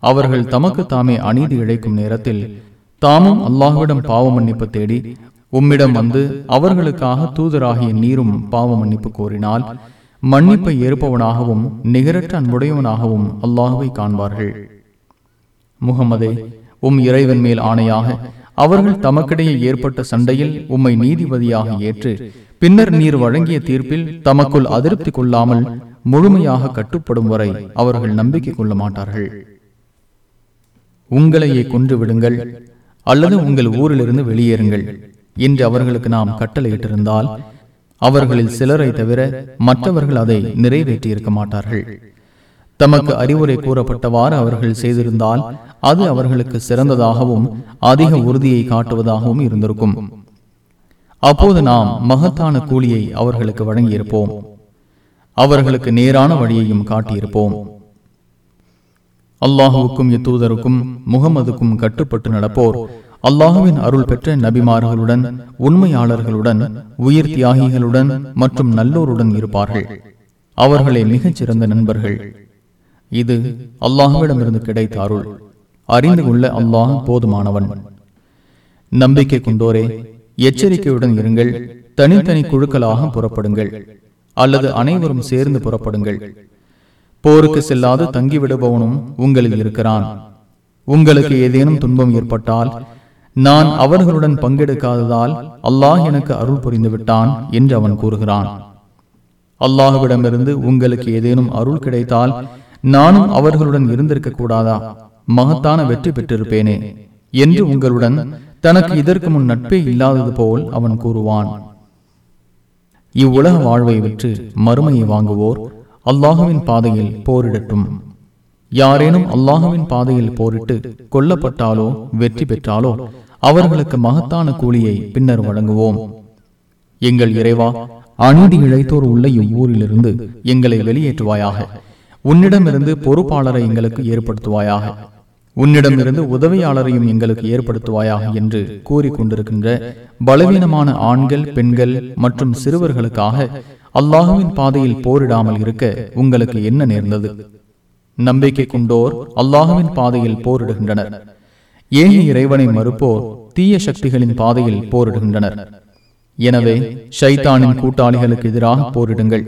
அவர்கள் தமக்கு தாமே அநீதி இழைக்கும் நேரத்தில் தாமும் அல்லாஹுவிடம் பாவ மன்னிப்பு தேடி உம்மிடம் வந்து அவர்களுக்காக தூதராகிய நீரும் பாவ மன்னிப்பு கோரினால் மன்னிப்பை ஏற்பவனாகவும் நிகரற்ற அன்புடையவனாகவும் அல்லாஹுவை காண்பார்கள். முகமதே உம் இறைவன் மேல் ஆணையாக அவர்கள் தமக்கிடையே ஏற்பட்ட சண்டையில் உம்மை நீதிபதியாக ஏற்று பின்னர் நீர் வழங்கிய தீர்ப்பில் தமக்குள் அதிருப்தி கொள்ளாமல் முழுமையாக கட்டுப்படும் வரை அவர்கள் நம்பிக்கை கொள்ள மாட்டார்கள். உங்களையே கொன்று விடுங்கள் அல்லது உங்கள் ஊரிலிருந்து வெளியேறுங்கள் என்று அவர்களுக்கு நாம் கட்டளையிட்டிருந்தால் அவர்களில் சிலரை தவிர மற்றவர்கள் அதை நிறைவேற்றி இருக்க மாட்டார்கள். தமக்கு அறிவுரை கூறப்பட்டவாறு அவர்கள் செய்திருந்தால் அது அவர்களுக்கு சிறந்ததாகவும் அதிக உறுதியை காட்டுவதாகவும் இருந்திருக்கும். அப்போது நாம் மகத்தான கூலியை அவர்களுக்கு வழங்கியிருப்போம். அவர்களுக்கு நேரான வழியையும் காட்டியிருப்போம். அல்லாஹுவுக்கும் இத்தூதருக்கும் முகமதுக்கும் கட்டுப்பட்டு நடப்போர். அல்லாஹுவின் அருள் பெற்ற நபிமார்களுடன் உண்மையாளர்களுடன் உயிர் தியாகிகளுடன் மற்றும் நல்லோருடன் இருப்பார்கள். அவர்களே மிகச்சிறந்த நண்பர்கள். இது அல்லாஹுவிடமிருந்து கிடைத்த அருள் அறிந்து கொள்ள அல்லாஹ் போதுமானவன். நம்பிக்கை கொண்டோரே எச்சரிக்கையுடன் இருங்கள். தனித்தனி குழுக்களாக புறப்படுங்கள். அல்லது அனைவரும் சேர்ந்து புறப்படுங்கள். போருக்கு செல்லாது தங்கிவிடுபவனும் உங்களில் இருக்கிறான். உங்களுக்கு ஏதேனும் துன்பம் ஏற்பட்டால் நான் அவர்களுடன் பங்கெடுக்காததால் அல்லாஹ் எனக்கு அருள் புரிந்து விட்டான் என்று அவன் கூறுகிறான். அல்லாஹுவிடமிருந்து உங்களுக்கு ஏதேனும் அருள் கிடைத்தால் நானும் அவர்களுடன் இருந்திருக்க கூடாதா? மகத்தான வெற்றி பெற்றிருப்பேனே என்று உங்களுடன் தனக்கு இதற்கு முன் நட்பே இல்லாதது போல் அவன் கூறுவான். இவ்வுலக வாழ்வை விற்று மறுமையை வாங்குவோர் அல்லாஹுவின் பாதையில் போரிடட்டும். யாரேனும் அல்லாஹுவின் பாதையில் போரிட்டு கொல்லப்பட்டாலோ வெற்றி பெற்றாலோ அவர்களுக்கு மகத்தான கூலியை பின்னர் வழங்குவோம். எங்கள் இறைவா அநீதி இழைத்தோர் உள்ள இவ்வூரிலிருந்து எங்களை வெளியேற்றுவாயாக. உன்னிடமிருந்து பொறுப்பாளரை எங்களுக்கு ஏற்படுத்துவாயாக. உன்னிடமிருந்து உதவியாளரையும் எங்களுக்கு ஏற்படுத்துவாயாக என்று கூறிக்கொண்டிருக்கின்ற பலவீனமான ஆண்கள் பெண்கள் மற்றும் சிறுவர்களுக்காக அல்லாஹுவின் பாதையில் போரிடாமல் இருக்க உங்களுக்கு என்ன நேர்ந்தது? நம்பிக்கை கொண்டோர் அல்லாஹுவின் பாதையில் போரிடுகின்றனர். ஏன் இறைவனை மறுப்போர் தீய சக்திகளின் பாதையில் போரிடுகின்றனர். எனவே ஷைத்தானின் கூட்டாளிகளுக்கு எதிராக போரிடுங்கள்.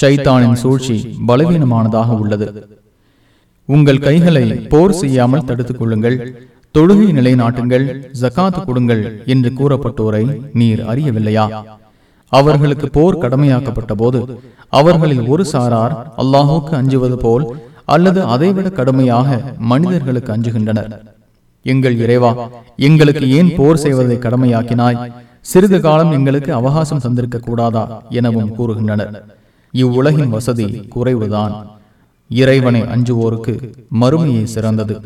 ஷைத்தானின் சூழ்ச்சி பலவீனமானதாக உள்ளது. உங்கள் கைகளை போர் செய்யாமல் தடுத்துக் கொள்ளுங்கள். தொழுகை நிலைநாட்டுங்கள். ஜக்காத்து கொடுங்கள் என்று கூறப்பட்டோரை நீர் அறியவில்லையா? அவர்களுக்கு போர் கடமையாக்கப்பட்ட போது அவர்களில் ஒரு சாரார் அல்லாஹுக்கு அஞ்சுவது போல் அல்லது அதைவிட கடுமையாக மனிதர்களுக்கு அஞ்சுகின்றனர். எங்கள் இறைவா எங்களுக்கு ஏன் போர் செய்வதை கடமையாக்கினாய்? சிறிது காலம் எங்களுக்கு அவகாசம் தந்திருக்க கூடாதா எனவும் கூறுகின்றனர். இவ்வுலகின் வசதி குறைவுதான். இறைவனை அஞ்சுவோருக்கு மறுமையே சிறந்தது.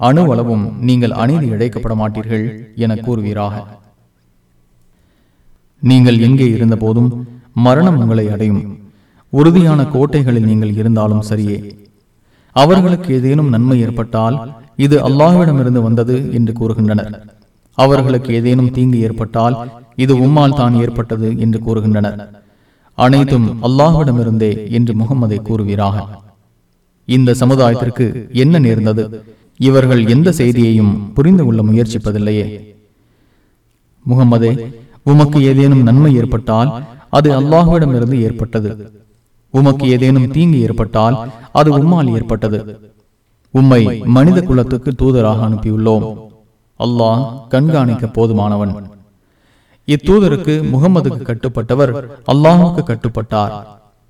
அணுவளவும் நீங்கள் அநீதி இழைக்கப்பட மாட்டீர்கள் என கூறுவீராக. நீங்கள் எங்கே இருந்த போதும் மரணம் உங்களை அடையும். உறுதியான கோட்டைகளில் நீங்கள் இருந்தாலும் சரியே. அவர்களுக்கு ஏதேனும் நன்மை ஏற்பட்டால் இது அல்லாஹ்விடமிருந்து வந்தது என்று கூறுகின்றனர். அவர்களுக்கு ஏதேனும் தீங்கு ஏற்பட்டால் இது உம்மால் தான் ஏற்பட்டது என்று கூறுகின்றனர். அனைத்தும் அல்லாஹ்விடமிருந்தே என்று முகம்மதை கூறுவீராக. இந்த சமுதாயத்திற்கு என்ன நேர்ந்தது? இவர்கள் எந்த செய்தியையும் புரிந்து கொள்ள முயற்சிப்பதில்லையே. முகம்மதே உமக்கு ஏதேனும் நன்மை ஏற்பட்டால் அது அல்லாஹுவிடமிருந்து ஏற்பட்டது. உமக்கு ஏதேனும் தீங்கு ஏற்பட்டால் அது உம்மால் ஏற்பட்டது. உம்மை மனித குலத்துக்கு தூதராக அனுப்பியுள்ளோம். அல்லாஹ் கண்காணிக்க போதுமானவன். இத்தூதருக்கு முகமதுக்கு கட்டுப்பட்டவர் அல்லாஹுக்கு கட்டுப்பட்டார்.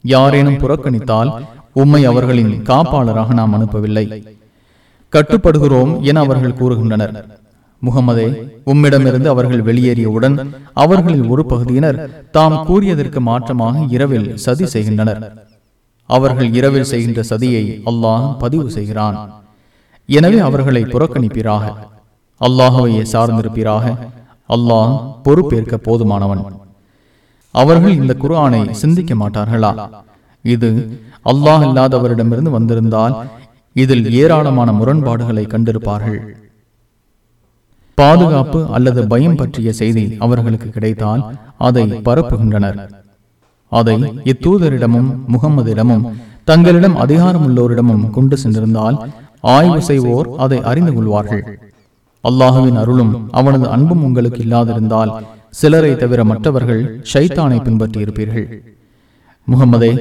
யாரேனும் புறக்கணித்தால் உம்மை அவர்களின் காப்பாளராக நாம் அனுப்பவில்லை. கட்டுப்படுகிறோம் என அவர்கள் கூறுகின்றனர். முகமதே உம்மிடமிருந்து அவர்கள் வெளியேறியவுடன் அவர்களில் ஒரு பகுதியினர் தாம் கூறியதற்கு மாற்றமாக இரவில் சதி செய்கின்றனர். அவர்கள் இரவில் செய்கின்ற சதியை அல்லாஹ் பதிவு செய்கிறான். எனவே அவர்களை புறக்கணிப்பீராக. அல்லாஹவையே சார்ந்திருப்பீராக. அல்லாஹ் பொறுப்பேற்க போதுமானவன். அவர்கள் இந்த குர்ஆனை சிந்திக்க மாட்டார்களா? இது அல்லாஹ் இல்லாதவரிடமிருந்து வந்திருந்தால் இதில் ஏராளமான முரண்பாடுகளை கண்டிருப்பார்கள். பாதுகாப்பு அல்லது பயம் பற்றிய செய்தி அவர்களுக்கு கிடைத்தால் அதை பரப்புகின்றனர். அதை இத்தூதரிடமும் முகம்மதிடமும் தங்களிடம் அதிகாரம் உள்ளோரிடமும் கொண்டு சென்றிருந்தால் ஆய்வு செய்வோர் அதை அறிந்து கொள்வார்கள். அல்லாஹுவின் அருளும் அவனது அன்பும் உங்களுக்கு இல்லாதிருந்தால் சிலரை தவிர மற்றவர்கள் ஷைத்தானை பின்பற்றி இருப்பீர்கள் முகமதே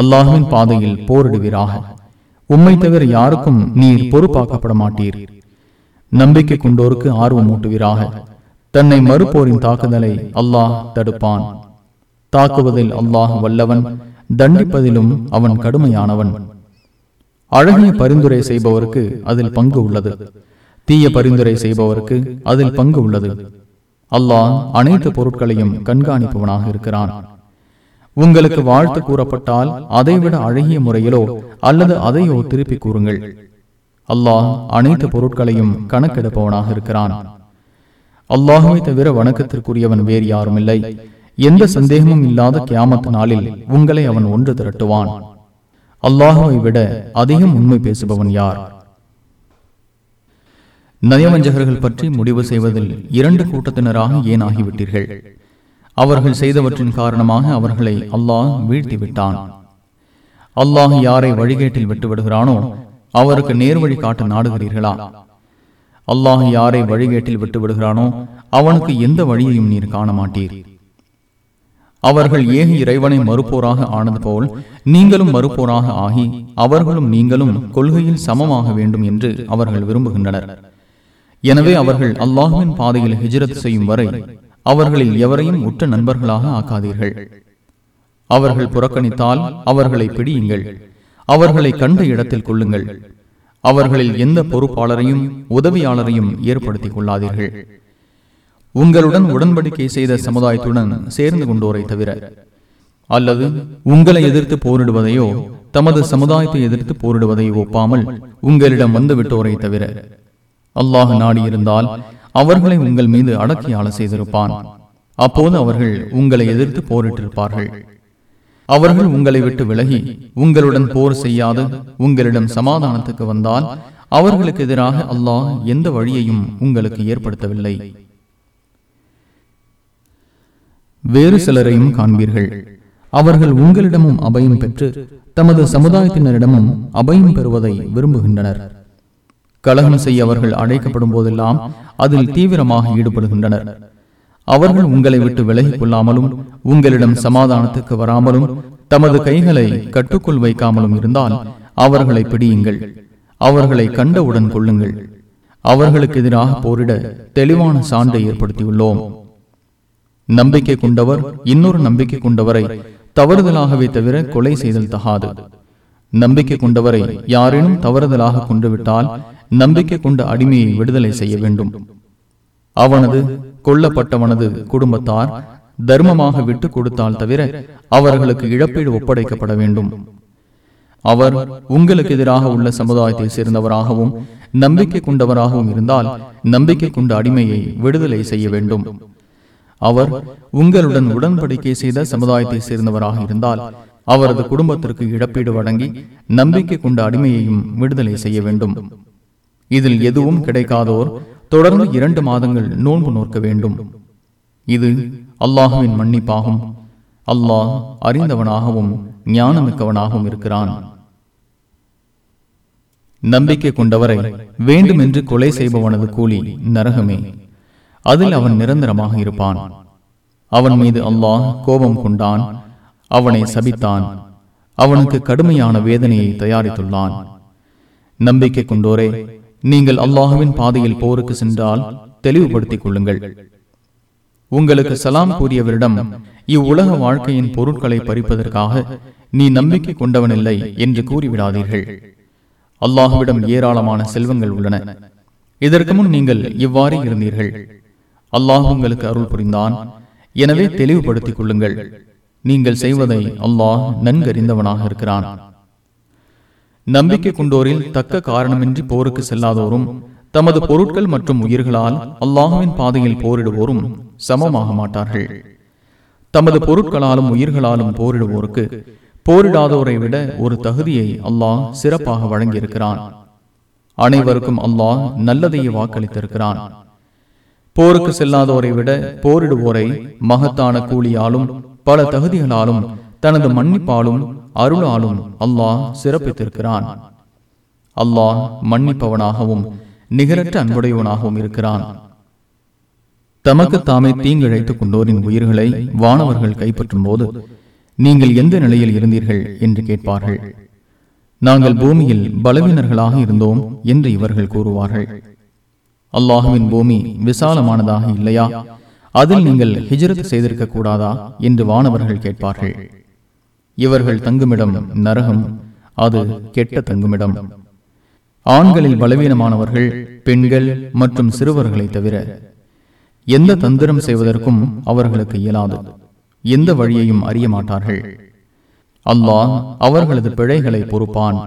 அல்லாஹுவின் பாதையில் போரிடுவீராக. உம்மை தவிர யாருக்கும் நீர் பொறுப்பாக்கப்பட மாட்டீர் நம்பிக்கை கொண்டோருக்கு ஆர்வம் ஊட்டுவீராக. தன்னை மறுப்போரின் தாக்குதலை அல்லாஹ் தடுப்பான். தாக்குவதில் அல்லாஹ் வல்லவன் தண்டிப்பதிலும் அவன் கடுமையானவன். அழகிய பரிந்துரை செய்பவருக்கு அதில் பங்கு உள்ளது. தீய பரிந்துரை செய்பவருக்கு அதில் பங்கு உள்ளது. அல்லாஹ் அனைத்து பொருட்களையும் கண்காணிப்பவனாக இருக்கிறான். உங்களுக்கு வாழ்த்து கூறப்பட்டால் அதைவிட அழகிய முறையிலோ அல்லது அதையோ திருப்பி கூறுங்கள். அல்லாஹ் அனைத்து பொருட்களையும் கணக்கெடுப்பவனாக இருக்கிறான். அல்லாஹுவை தவிர வணக்கத்திற்குரியவன் வேறு யாரும் இல்லை. எந்த சந்தேகமும் இல்லாத கியாமத்த நாளில் உங்களை அவன் ஒன்று திரட்டுவான். அல்லாஹுவை விட அதிகம் உண்மை பேசுபவன் யார்? நயவஞ்சகர்கள் பற்றி முடிவு செய்வதில் இரண்டு கூட்டத்தினராக ஏன் ஆகிவிட்டீர்கள்? அவர்கள் செய்தவற்றின் காரணமாக அவர்களை அல்லாஹ் வீழ்த்தி விட்டான் அல்லாஹ் யாரை வழிகேட்டில் விட்டு விடுகிறானோ அவருக்கு நேர்வழி காட்ட நாடுகிறீர்களா? அல்லாஹ் யாரை வழிகேட்டில் விட்டு விடுகிறானோ அவனுக்கு எந்த வழியையும் நீர் காண மாட்டீர் அவர்கள் ஏக இறைவனை மறுப்போராக ஆனது போல் நீங்களும் மறுப்போராக ஆகி அவர்களும் நீங்களும் கொள்கையில் சமமாக வேண்டும் என்று அவர்கள் விரும்புகின்றனர். எனவே அவர்கள் அல்லாஹுவின் பாதையில் ஹிஜரத் செய்யும் வரை அவர்களில் எவரையும் உற்ற நண்பர்களாக ஆக்காதீர்கள். அவர்கள் புறக்கணித்தால் அவர்களை பிடியுங்கள். அவர்களை கண்ட இடத்தில் கொள்ளுங்கள். அவர்களில் எந்த பொறுப்பாளரையும் உதவியாளரையும் ஏற்படுத்திக் கொள்ளாதீர்கள். உங்களுடன் உடன்படிக்கை செய்த சமுதாயத்துடன் சேர்ந்து கொண்டோரை தவிர அல்லது உங்களை எதிர்த்து போரிடுவதையோ தமது சமுதாயத்தை எதிர்த்து போரிடுவதையோ ஒப்பாமல் உங்களிடம் வந்து விட்டோரை தவிர அல்லாஹ் நாடியிருந்தால் அவர்களை உங்கள் மீது அடக்கியாள செய்திருப்பான். அப்போது அவர்கள் உங்களை எதிர்த்து போரிட்டிருப்பார்கள். அவர்கள் உங்களை விட்டு விலகி உங்களுடன் போர் செய்யாது உங்களிடம் சமாதானத்துக்கு வந்தால் அவர்களுக்கு எதிராக அல்லாஹ் எந்த வழியையும் உங்களுக்கு ஏற்படுத்தவில்லை. வேறு சிலரையும் காண்பீர்கள். அவர்கள் உங்களிடமும் அபயம் பெற்று தமது சமுதாயத்தினரிடமும் அபயம் பெறுவதை விரும்புகின்றனர். கலகம் செய்ய அவர்கள் அழைக்கப்படும் போதெல்லாம் அதில் தீவிரமாக ஈடுபடுகின்றனர். அவர்கள் உங்களை விட்டு விலகிக் கொள்ளாமலும் உங்களிடம் சமாதானத்துக்கு வராமலும் தமது கைகளை கட்டுக்குள் வைக்காமலும் இருந்தால் அவர்களை பிடியுங்கள். அவர்களை கண்டவுடன் கொள்ளுங்கள் அவர்களுக்கு எதிராக போரிட தெளிவான சான்றை ஏற்படுத்தியுள்ளோம். நம்பிக்கை கொண்டவர் இன்னொரு நம்பிக்கை கொண்டவரை தவறுதலாகவே தவிர கொலை செய்தல் தகாது. நம்பிக்கை கொண்டவரை யாரேனும் தவறுதலாக கொண்டுவிட்டால் நம்பிக்கை கொண்ட அடிமையை விடுதலை செய்ய வேண்டும். அவனது கொல்லப்பட்டவனது குடும்பத்தார் தர்மமாக விட்டு கொடுத்தால் தவிர அவர்களுக்கு இழப்பீடு ஒப்படைக்கப்பட வேண்டும். அவர் உங்களுக்கு எதிராக உள்ள சமுதாயத்தை சேர்ந்தவராகவும் நம்பிக்கை கொண்டவராகவும் இருந்தால் நம்பிக்கை கொண்ட அடிமையை விடுதலை செய்ய வேண்டும். அவர் உங்களுடன் உடன்படிக்கை செய்த சமுதாயத்தை சேர்ந்தவராக இருந்தால் அவரது குடும்பத்திற்கு இழப்பீடு வழங்கி நம்பிக்கை கொண்ட அடிமையையும் விடுதலை செய்ய வேண்டும். இதில் எதுவும் கிடைக்காதோர் தொடர்ந்து இரண்டு மாதங்கள் நோன்பு நோக்க வேண்டும். இது அல்லாஹுவின் மன்னிப்பாகும். அல்லாஹ் அறிந்தவனாகவும் ஞானமிக்கவனாகவும் இருக்கிறான். நம்பிக்கை கொண்டவரை வேண்டுமென்று கொலை செய்பவனது கூலி நரகமே. அதில் அவன் நிரந்தரமாக இருப்பான். அவன் மீது அல்லாஹ் கோபம் கொண்டான். அவனை சபித்தான். அவனுக்கு கடுமையான வேதனையை தயாரித்துள்ளான். நம்பிக்கை கொண்டோரே நீங்கள் அல்லாஹுவின் பாதையில் போருக்கு சென்றால் தெளிவுபடுத்திக் கொள்ளுங்கள் உங்களுக்கு சலாம் கூறியவரிடம் இவ்வுலக வாழ்க்கையின் பொருட்களை பறிப்பதற்காக நீ நம்பிக்கை கொண்டவனில்லை என்று கூறிவிடாதீர்கள். அல்லாஹுவிடம் ஏராளமான செல்வங்கள் உள்ளன. இதற்கு முன் நீங்கள் இவ்வாறு இருந்தீர்கள். அல்லாஹ் உங்களுக்கு அருள் புரிந்தான். எனவே தெளிவுபடுத்திக் கொள்ளுங்கள். நீங்கள் செய்வதை அல்லாஹ் நன்கறிந்தவனாக இருக்கிறான். நம்பிக்கை கொண்டோரில் தக்க காரணமின்றி போருக்கு செல்லாதோரும் தமது பொருட்கள் மற்றும் உயிர்களால் அல்லாஹுவின் பாதையில் போரிடுவோரும் சமமாக மாட்டார்கள். தமது பொருட்களாலும் உயிர்களாலும் போரிடுவோருக்கு போரிடாதோரை விட ஒரு தகுதியை அல்லாஹ் சிறப்பாக வழங்கியிருக்கிறான். அனைவருக்கும் அல்லாஹ் நல்லதையே வாக்களித்திருக்கிறான். போருக்கு செல்லாதோரை விட போரிடுவோரை மகத்தான கூலியாலும் பல தகுதிகளாலும் தனது மன்னிப்பாலும் அருளாலும் அல்லாஹ் சிறப்பித்திருக்கிறான். அல்லாஹ் மன்னிப்பவனாகவும் நிகரற்ற அன்புடையவனாகவும் இருக்கிறான். தமக்கு தாமே தீங்கிழைத்துக் கொண்டோரின் உயிர்களை வானவர்கள் கைப்பற்றும் போது நீங்கள் எந்த நிலையில் இருந்தீர்கள் என்று கேட்பார்கள். நாங்கள் பூமியில் பலவீனர்களாக இருந்தோம் என்று இவர்கள் கூறுவார்கள். அல்லாஹுவின் பூமி விசாலமானதாக இல்லையா? அதில் நீங்கள் ஹிஜரத் செய்திருக்க கூடாதா என்று வானவர்கள் கேட்பார்கள். இவர்கள் தங்குமிடம் நரகம் அது கெட்ட தங்குமிடம். ஆண்களில் பலவீனமானவர்கள் பெண்கள் மற்றும் சிறுவர்களை தவிர எந்த தந்திரம் செய்வதற்கும் அவர்களுக்கு இயலாது. எந்த வழியையும் அறிய மாட்டார்கள். அல்லாஹ் அவர்களது பிழைகளை பொறுப்பான்.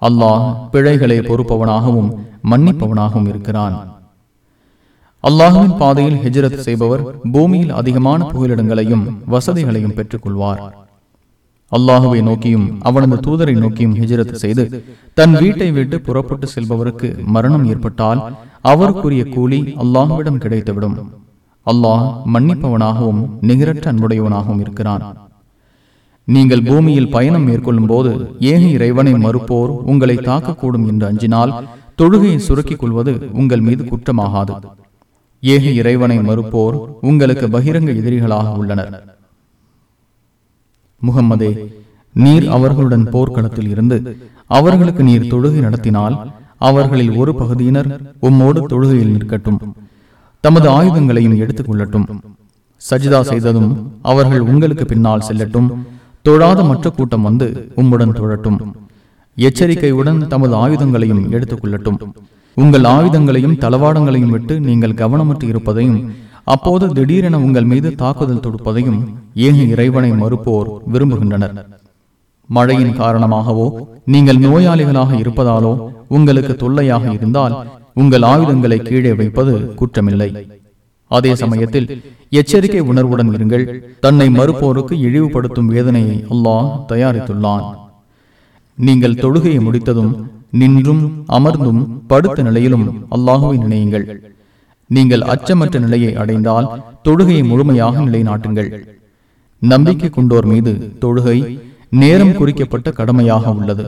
அல்லாஹ் பிழைகளை பொறுப்பவனாகவும் மன்னிப்பவனாகவும் இருக்கிறான். அல்லாஹுவின் பாதையில் ஹிஜரத் செய்பவர் பூமியில் அதிகமான புகலிடங்களையும் வசதிகளையும் பெற்றுக் கொள்வார் அல்லாஹுவை நோக்கியும் அவனது தூதரை நோக்கியும் ஹிஜரத் செய்து தன் வீட்டை விட்டு புறப்பட்டு செல்பவருக்கு மரணம் ஏற்பட்டால் அவருக்குரிய கூலி அல்லாஹுவிடம் கிடைத்துவிடும். அல்லாஹ் மன்னிப்பவனாகவும் நிகரற்ற அன்புடையவனாகவும் இருக்கிறான். நீங்கள் பூமியில் பயணம் மேற்கொள்ளும் போது ஏக இறைவனை மறுப்போர் உங்களை தாக்கக்கூடும் என்று அஞ்சினால் தொழுகையை சுருக்கிக் கொள்வது உங்கள் மீது குற்றமாகாது. ஏக இறைவனை மறுப்போர் உங்களுக்கு பகிரங்க எதிரிகளாக உள்ளனர். முகம்மதே நீர் அவர்களுடன் போர்க்களத்தில் இருந்து அவர்களுக்கு நீர் தொழுகை நடத்தினால் அவர்களில் ஒரு பகுதியினர் உம்மோடு தொழுகையில் நிற்கட்டும். தமது ஆயுதங்களையும் எடுத்துக் கொள்ளட்டும். சஜிதா செய்ததும் அவர்கள் உங்களுக்கு பின்னால் செல்லட்டும். தொழாத மற்ற கூட்டம் வந்து உம்முடன் தொழட்டும். எச்சரிக்கையுடன் தமது ஆயுதங்களையும் எடுத்துக் கொள்ளட்டும். உங்கள் ஆயுதங்களையும் தளவாடங்களையும் விட்டு நீங்கள் கவனமற்று இருப்பதையும் அப்போது திடீரென உங்கள் மீது தாக்குதல் தொடுப்பதையும் ஏக இறைவனை மறுப்போர் விரும்புகின்றனர். மழையின் காரணமாகவோ நீங்கள் நோயாளிகளாக இருப்பதாலோ உங்களுக்கு தொல்லையாக இருந்தால் உங்கள் ஆயுதங்களை கீழே வைப்பது குற்றமில்லை. அதே சமயத்தில் எச்சரிக்கை உணர்வுடன் இருங்கள். தன்னை மறுப்போருக்கு இழிவுபடுத்தும் வேதனையை அல்லாஹ் தயாரித்துள்ளான். நீங்கள் தொழுகையை முடித்ததும் நின்றும் அமர்ந்தும் படுத்த நிலையிலும் அல்லாஹுவை நினையுங்கள். நீங்கள் அச்சமற்ற நிலையை அடைந்தால் தொழுகையை முழுமையாக நிலைநாட்டுங்கள். நம்பிக்கை கொண்டோர் மீது தொழுகை நேரம் குறிக்கப்பட்ட கடமையாக உள்ளது.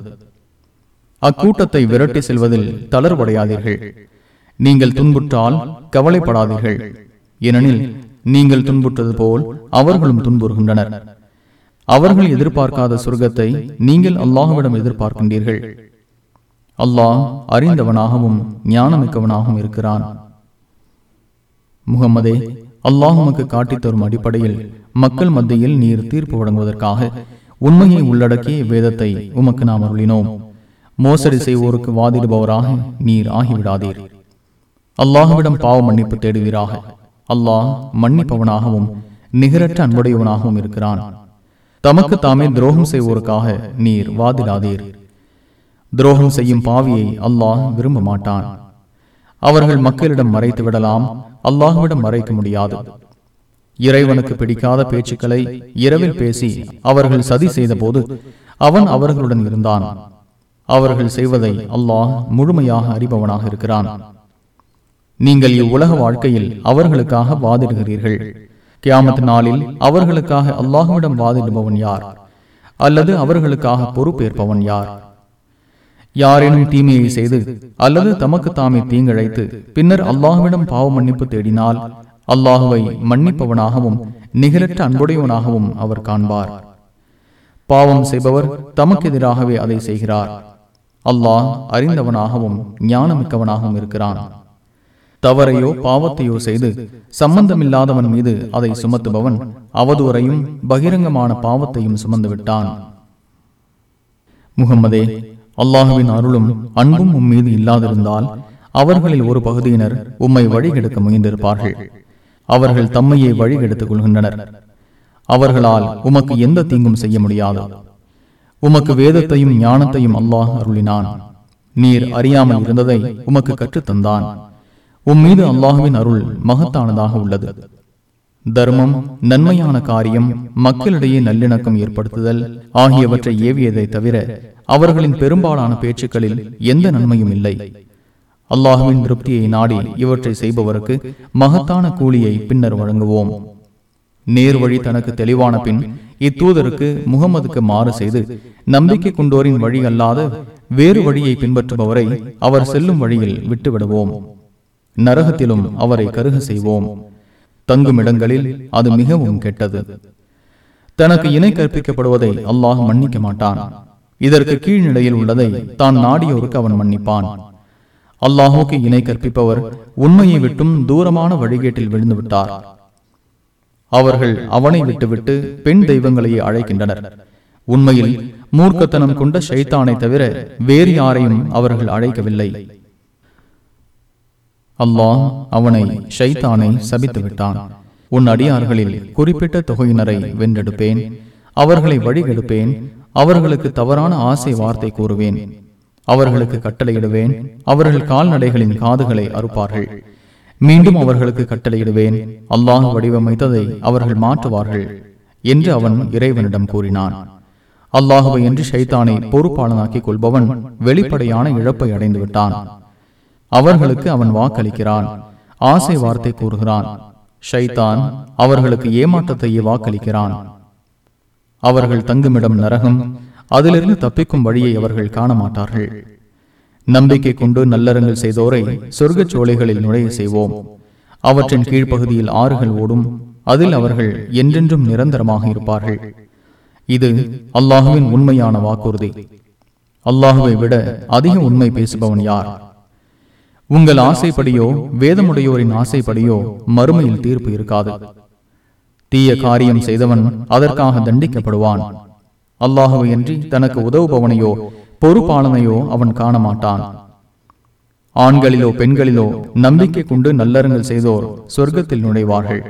அக்கூட்டத்தை விரட்டி செல்வதில் தளர்வடையாதீர்கள். நீங்கள் துன்புற்றால் கவலைப்படாதீர்கள். ஏனெனில் நீங்கள் துன்புற்றது போல் அவர்களும் துன்புறுகின்றனர். அவர்கள் எதிர்பார்க்காத சொர்க்கத்தை நீங்கள் அல்லாஹுவிடம் எதிர்பார்க்கின்றீர்கள். அல்லாஹ் அறிந்தவனாகவும் ஞானமிக்கவனாகவும் இருக்கிறான். முகம்மதே அல்லாஹ் உமக்கு காட்டித் தரும் அடிப்படையில் மக்கள் மத்தியில் நீர் தீர்ப்பு வழங்குவதற்காக உண்மையை உள்ளடக்கிய வேதத்தை உமக்கு நாம் அருளினோம். மோசடி செய்வோருக்கு வாதிடுபவராக நீர் ஆகிவிடாதீர். அல்லாஹுவிடம் பாவ மன்னிப்பு தேடுவீராக. அல்லாஹ் மன்னிப்பவனாகவும் நிகரற்ற அன்புடையவனாகவும் இருக்கிறான். தமக்கு தாமே துரோகம் செய்வோருக்காக நீர் வாதிடாதீர். துரோகம் செய்யும் பாவியை அல்லாஹ் விரும்ப மாட்டான் அவர்கள் மக்களிடம் மறைத்து விடலாம். அல்லாஹுவிடம் மறைக்க முடியாது. இறைவனுக்கு பிடிக்காத பேச்சுக்களை இரவில் பேசி அவர்கள் சதி செய்த போது அவன் அவர்களுடன் இருந்தான். அவர்கள் செய்வதை அல்லாஹ் முழுமையாக அறிபவனாக இருக்கிறான். நீங்கள் இவ்வுலக வாழ்க்கையில் அவர்களுக்காக வாதிடுகிறீர்கள். கியாமத் நாளில் அவர்களுக்காக அல்லாஹுவிடம் வாதிடுபவன் யார்? அல்லது அவர்களுக்காக பொறுப்பேற்பவன் யார்? யாரேனும் தீமையை செய்து அல்லது தமக்கு தாமே தீங்கிழைத்து பின்னர் அல்லாஹுவிடம் பாவ மன்னிப்பு தேடினால் அல்லாஹுவை மன்னிப்பவனாகவும் நிகரற்ற அன்புடையவனாகவும் அவர் காண்பார். பாவம் செய்பவர் தமக்கு எதிராகவே அதை செய்கிறார். அல்லாஹ் அறிந்தவனாகவும் ஞானமிக்கவனாகவும் இருக்கிறான். தவறையோ பாவத்தையோ செய்து சம்பந்தமில்லாதவன் மீது அதை சுமத்துபவன் அவதூறையும் பகிரங்கமான பாவத்தையும் சுமந்து விட்டான் முகம்மதே அல்லாஹுவின் அருளும் அன்பும் உம் மீது இல்லாதிருந்தால் அவர்களில் ஒரு பகுதியினர் உம்மை வழிகெடுக்க முயன்றிருப்பார்கள். அவர்கள் தம்மையே வழிகெடுத்துக் கொள்கின்றனர். அவர்களால் உமக்கு எந்த தீங்கும் செய்ய முடியாது. உமக்கு வேதத்தையும் ஞானத்தையும் அல்லாஹ் அருளினான். நீர் அறியாமல் இருந்ததை உமக்கு கற்றுத் தந்தான் உம் மீது அல்லாஹுவின் அருள் மகத்தானதாக உள்ளது. தர்மம் நன்மையான காரியம் மக்களிடையே நல்லிணக்கம் ஏற்படுத்துதல் ஆகியவற்றை ஏவியதை தவிர அவர்களின் பெரும்பாலான பேச்சுக்களில் எந்த நன்மையும் இல்லை. அல்லாஹுவின் திருப்தியை நாடி இவற்றை செய்பவருக்கு மகத்தான கூலியை பின்னர் வழங்குவோம். நேர் வழி தனக்கு தெளிவான பின் இத்தூதருக்கு முகமதுக்கு மாறு செய்து நம்பிக்கை கொண்டோரின் வழி அல்லாத வேறு வழியை பின்பற்றுபவரை அவர் செல்லும் வழியில் விட்டுவிடுவோம். நரகத்திலும் அவரை கருக செய்வோம். தங்கும் இடங்களில் அது மிகவும் கெட்டது. தனக்கு இணை கற்பிக்கப்படுவதை அல்லாஹ் மன்னிக்க மாட்டான். இதற்கு கீழ்நிலையில் உள்ளதை தான் நாடியோருக்கு அவன் மன்னிப்பான். அல்லாஹுக்கு இணை கற்பிப்பவர் உண்மையை விட்டும் தூரமான வழிகேட்டில் விழுந்து விட்டார் அவர்கள் அவனை விட்டுவிட்டு பெண் தெய்வங்களையே அழைக்கின்றனர். உண்மையில் மூர்க்கத்தனம் கொண்ட ஷைத்தானை தவிர வேறு யாரையும் அவர்கள் அழைக்கவில்லை. அல்லாஹ் அவனை ஷைத்தானை சபித்து விட்டான் உன் அடியார்களில் குறிப்பிட்ட தொகையினரை வென்றெடுப்பேன். அவர்களை வழிகெடுப்பேன் அவர்களுக்கு தவறான ஆசை வார்த்தை கூறுவேன். அவர்களுக்கு கட்டளையிடுவேன் அவர்கள் கால்நடைகளின் காதுகளை அறுப்பார்கள். மீண்டும் அவர்களுக்கு கட்டளையிடுவேன் அல்லாஹ் வடிவமைத்ததை அவர்கள் மாற்றுவார்கள் என்று அவன் இறைவனிடம் கூறினான். அல்லாஹுவை என்று ஷைத்தானை பொறுப்பாளனாக்கிக் கொள்பவன் வெளிப்படையான இழப்பை அடைந்து விட்டான். அவர்களுக்கு அவன் வாக்களிக்கிறான் ஆசை வார்த்தை கூறுகிறான். ஷைத்தான் அவர்களுக்கு ஏமாற்றத்தையே வாக்களிக்கிறான். அவர்கள் தங்குமிடம் நரகம் அதிலிருந்து தப்பிக்கும் வழியை அவர்கள் காண மாட்டார்கள் நம்பிக்கை கொண்டு நல்லறங்கள் செய்தோரை சொர்க்கச் சோலைகளில் நுழைய செய்வோம். அவற்றின் கீழ்ப்பகுதியில் ஆறுகள் ஓடும் அதில் அவர்கள் என்றென்றும் நிரந்தரமாக இருப்பார்கள். இது அல்லாஹுவின் உண்மையான வாக்குறுதி. அல்லாஹுவை விட அதிக உண்மை பேசுபவன் யார்? உங்கள் ஆசைப்படியோ வேதமுடையோரின் ஆசைப்படியோ மறுமையில் தீர்ப்பு இருக்காது. தீய காரியம் செய்தவன் அதற்காக தண்டிக்கப்படுவான். அல்லாஹுவையன்றி தனக்கு உதவுபவனையோ பொறுப்பாளனையோ அவன் காண மாட்டான் ஆண்களிலோ பெண்களிலோ நம்பிக்கை கொண்டு நல்லறங்கள் செய்தோர் சொர்க்கத்தில் நுழைவார்கள்.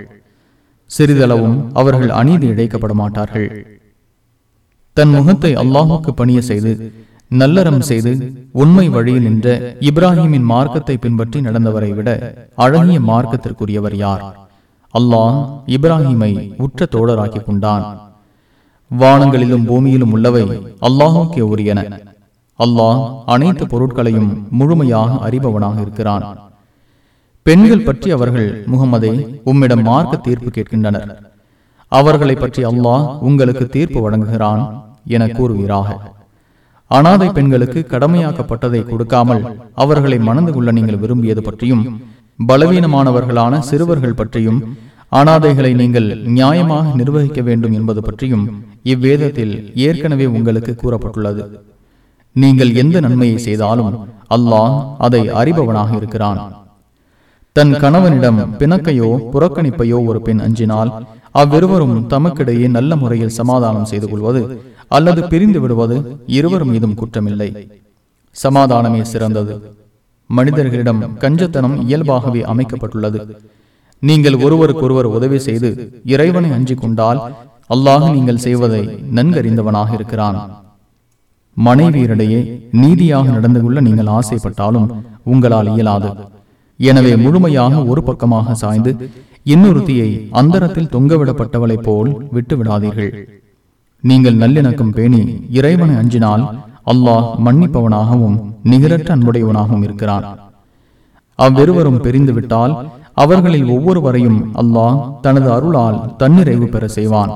சிறிதளவும் அவர்கள் அநீதி இழைக்கப்பட மாட்டார்கள் தன் முகத்தை அல்லாஹுக்கு பணிய செய்து நல்லறம் செய்து உண்மை வழியில் நின்ற இப்ராஹிமின் மார்க்கத்தை பின்பற்றி நடந்தவரை விட அழகிய மார்க்கத்திற்குரியவர் யார்? அல்லாஹ் இப்ராஹிமை உற்ற தோழராக்கி கொண்டான் வானங்களிலும் பூமியிலும் உள்ளவை அல்லாஹுக்கே உரியன. அல்லாஹ் அனைத்து பொருட்களையும் முழுமையாக அறிபவனாக இருக்கிறான். பெண்கள் பற்றி அவர்கள் முகமதே உம்மிடம் மார்க்க தீர்ப்பு கேட்கின்றனர். அவர்களை பற்றி அல்லாஹ் உங்களுக்கு தீர்ப்பு வழங்குகிறான் என கூறுவீராக. அனாதை பெண்களுக்கு கடமையாக்கப்பட்டதை கொடுக்காமல் அவர்களை மணந்து கொள்ள நீங்கள் விரும்பியது பற்றியும் பலவீனமானவர்களான சிறுவர்கள் பற்றியும் அனாதைகளை நீங்கள் நியாயமாக நிர்வகிக்க வேண்டும் என்பது பற்றியும் இவ்வேதத்தில் ஏற்கனவே உங்களுக்கு கூறப்பட்டுள்ளது. நீங்கள் எந்த நன்மையை செய்தாலும் அல்லாஹ் அதை அறிபவனாக இருக்கிறான். தன் கணவனிடம் பிணக்கையோ புறக்கணிப்பையோ ஒரு பெண் அஞ்சினால் அவ்விருவரும் தமக்கிடையே நல்ல முறையில் சமாதானம் செய்து கொள்வது அல்லது பிரிந்து விடுவது இருவர் மீதும் குற்றமில்லை. சமாதானமே சிறந்தது. மனிதர்களிடம் கஞ்சத்தனம் இயல்பாகவே அமைக்கப்பட்டுள்ளது. நீங்கள் ஒருவருக்கொருவர் உதவி செய்து இறைவனை அஞ்சிக் கொண்டால் அல்லாஹ் நீங்கள் செய்வதை நன்கறிந்தவனாக இருக்கிறான். மனைவியரிடையே நீதியாக நடந்து கொள்ள நீங்கள் ஆசைப்பட்டாலும் உங்களால் இயலாது. எனவே முழுமையாக ஒரு பக்கமாக சாய்ந்து இன்னொருத்தியை அந்தரத்தில் தொங்கவிடப்பட்டவளைப் போல் விட்டு விடாதீர்கள் நீங்கள் நல்லிணக்கம் பேணி இறைவனை அஞ்சினால் அல்லாஹ் மன்னிப்பவனாகவும் நிகரற்ற அன்புடையவனாகவும் இருக்கிறான். அவ்விருவரும் பிரிந்துவிட்டால் அவர்களில் ஒவ்வொருவரையும் அல்லாஹ் தனது அருளால் தன்னிறைவு பெற செய்வான்.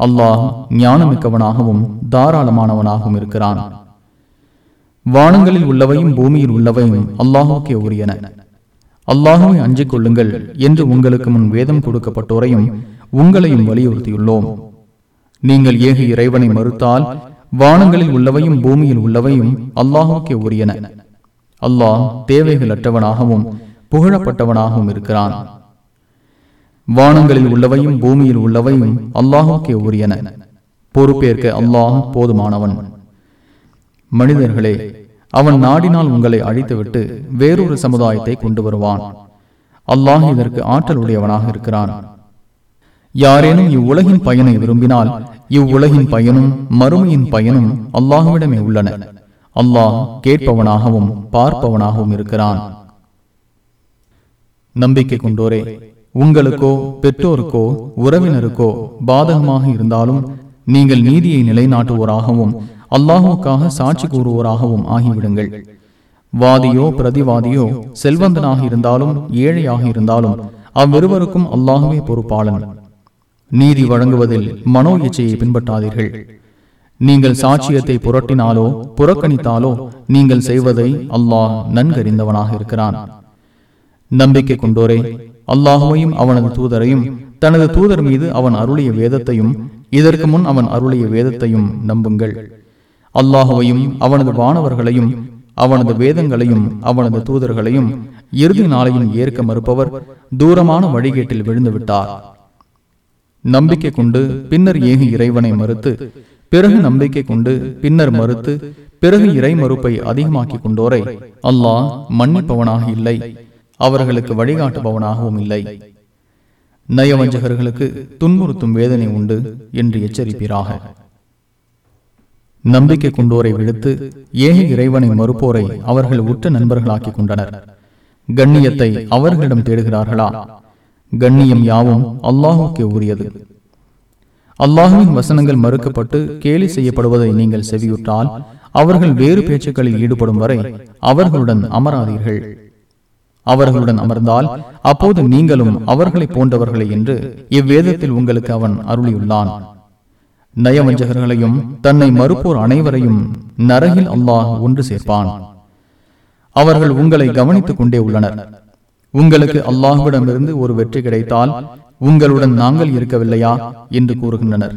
அல்லாஹ் ஞானமிக்கவனாகவும் தாராளமானவனாகவும் இருக்கிறான். வானங்களில் உள்ளவையும் பூமியில் உள்ளவையும் அல்லாஹுக்கே உரியன. அல்லாஹுவை அஞ்சிக் கொள்ளுங்கள் என்று உங்களுக்கு முன் வேதம் கொடுக்கப்பட்டோரையும் உங்களையும் வலியுறுத்தியுள்ளோம். நீங்கள் ஏக இறைவனை மறுத்தால் வானங்களில் உள்ளவையும் பூமியில் உள்ளவையும் அல்லாஹுக்கே உரியன. அல்லாஹ் தேவைகள் அற்றவனாகவும் புகழப்பட்டவனாகவும் இருக்கிறான். வானங்களில் உள்ளவையும் பூமியில் உள்ளவையும் அல்லாஹுக்கே உரியன. பொறுப்பேற்க அல்லாஹ் போதுமானவன். மனிதர்களே அவன் நாடினால் உங்களை அழித்துவிட்டு வேறொரு சமுதாயத்தை கொண்டு வருவான் அல்லாஹ் இதற்கு ஆற்றல் உடையவனாக இருக்கிறான். யாரேனும் இவ்வுலகின் பயனை விரும்பினால் இவ்வுலகின் பயனும் மறுமையின் பயனும் அல்லாஹுவிடமே உள்ளன. அல்லாஹ் கேட்பவனாகவும் பார்ப்பவனாகவும் இருக்கிறான். நம்பிக்கை கொண்டோரே உங்களுக்கோ பெற்றோருக்கோ உறவினருக்கோ பாதகமாக இருந்தாலும் நீங்கள் நீதியை நிலைநாட்டுவோராகவும் அல்லாஹுக்காக சாட்சி கூறுவோராகவும் ஆகிவிடுங்கள். வாதியோ பிரதிவாதியோ செல்வந்தனாக இருந்தாலும் ஏழையாக இருந்தாலும் அவ்விருவருக்கும் அல்லாஹுவே பொறுப்பாளன். நீதி வழங்குவதில் மனோ இச்சையை பின்பற்றாதீர்கள். நீங்கள் சாட்சியத்தை புரட்டினாலோ புறக்கணித்தாலோ நீங்கள் செய்வதை அல்லாஹ் நன்கறிந்தவனாக இருக்கிறான். நம்பிக்கை கொண்டோரே அல்லாஹுவையும் அவனது தூதரையும் தனது தூதர் மீது அவன் அருளிய வேதத்தையும் இதற்கு முன் அவன் அருளிய வேதத்தையும் நம்புங்கள். அல்லாஹுவையும் அவனது வானவர்களையும் அவனது வேதங்களையும் அவனது தூதர்களையும் இறுதி நாளையும் ஏற்க மறுப்பவர் தூரமான வழிகேட்டில் விழுந்து விட்டார் நம்பிக்கை கொண்டு பின்னர் ஏகி இறைவனை மறுத்து பிறகு நம்பிக்கை கொண்டு பின்னர் மறுத்து பிறகு இறை மறுப்பை அதிகமாக்கி கொண்டோரை அல்லாஹ் மன்னிப்பவனாக இல்லை அவர்களுக்கு வழிகாட்டுபவனாகவும் இல்லை. நயவஞ்சகர்களுக்கு துன்புறுத்தும் வேதனை உண்டு என்று எச்சரிப்பீராக. நம்பிக்கை கொண்டோரை விடுத்து ஏக இறைவனை மறுப்போரை அவர்கள் உற்ற நண்பர்களாக்கிக் கொண்டனர். கண்ணியத்தை அவர்களிடம் தேடுகிறார்களா? கண்ணியம் யாவும் அல்லாஹுக்கே உரியது. அல்லாஹுவின் வசனங்கள் மறுக்கப்பட்டு கேலி செய்யப்படுவதை நீங்கள் செவியுற்றால் அவர்கள் வேறு பேச்சுக்களில் ஈடுபடும் வரை அவர்களுடன் அமராதீர்கள். அவர்களுடன் அமர்ந்தால் அப்போது நீங்களும் அவர்களை போன்றவர்களை என்று இவ்வேதத்தில் உங்களுக்கு அவன் அருளியுள்ளான். நயவஞ்சகர்களையும் தன்னை மறுப்போர் அனைவரையும் நரகில் அல்லாஹ் ஒன்று சேர்ப்பான். அவர்கள் உங்களை கவனித்துக் கொண்டே உள்ளனர். உங்களுக்கு அல்லாஹுவிடமிருந்து ஒரு வெற்றி கிடைத்தால் உங்களுடன் நாங்கள் இருக்கவில்லையா என்று கூறுகின்றனர்.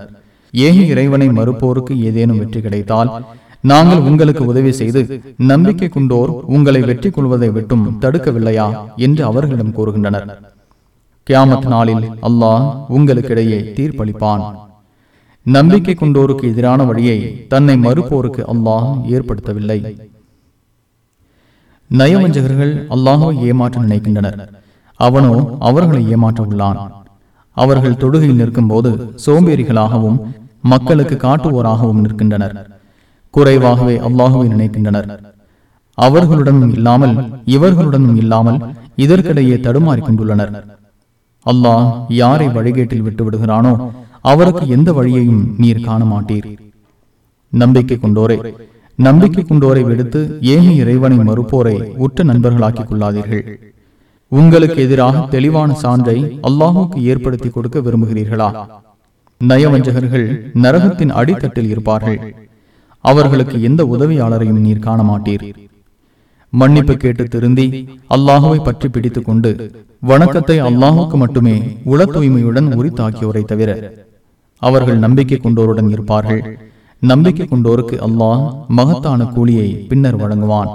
ஏக இறைவனை மறுப்போருக்கு ஏதேனும் வெற்றி கிடைத்தால் நாங்கள் உங்களுக்கு உதவி செய்து நம்பிக்கை கொண்டோர் உங்களை வெற்றி கொள்வதை விட்டும் தடுக்கவில்லையா என்று அவர்களிடம் கூறுகின்றனர். கியாமத் நாளில் அல்லாஹ் உங்களுக்கிடையே தீர்ப்பளிப்பான். நம்பிக்கை கொண்டோருக்கு எதிரான வழியை தன்னை மறுப்போருக்கு அல்லாஹ் ஏற்படுத்தவில்லை. நயவஞ்சகர்கள் அல்லாஹோ ஏமாற்ற நினைக்கின்றனர். அவனோ அவர்களை ஏமாற்ற உள்ளான். அவர்கள் தொழுகையில் நிற்கும் போது சோம்பேறிகளாகவும் மக்களுக்கு காட்டுவோராகவும் நிற்கின்றனர். குறைவாகவே அல்லாஹுவை நினைக்கின்றனர். அவர்களுடனும் இல்லாமல் இவர்களுடனும் இல்லாமல் இதற்கிடையே தடுமாறிக் கொண்டுள்ளனர் அல்லாஹ் யாரை வழிகேட்டில் விட்டு விடுகிறானோ அவருக்கு எந்த வழியையும் நீர் காண மாட்டீர் நம்பிக்கை கொண்டோரே நம்பிக்கை கொண்டோரை விடுத்து ஏக இறைவனை மறுப்போரை உற்ற நண்பர்களாக்கிக் கொள்ளாதீர்கள்? உங்களுக்கு எதிராக தெளிவான சான்றை அல்லாஹுக்கு ஏற்படுத்தி கொடுக்க விரும்புகிறீர்களா? நயவஞ்சகர்கள் நரகத்தின் அடித்தட்டில் இருப்பார்கள். அவர்களுக்கு எந்த உதவியாளரையும் நீர் காண மாட்டீர் மன்னிப்பு கேட்டு திருந்தி அல்லாஹுவை பற்றி பிடித்துக் கொண்டு வணக்கத்தை அல்லாஹுக்கு மட்டுமே உள தூய்மையுடன் உரித்தாக்கியோரை தவிர அவர்கள் நம்பிக்கை கொண்டோருடன் இருப்பார்கள். நம்பிக்கை கொண்டோருக்கு அல்லாஹ் மகத்தான கூலியை பின்னர் வழங்குவான்.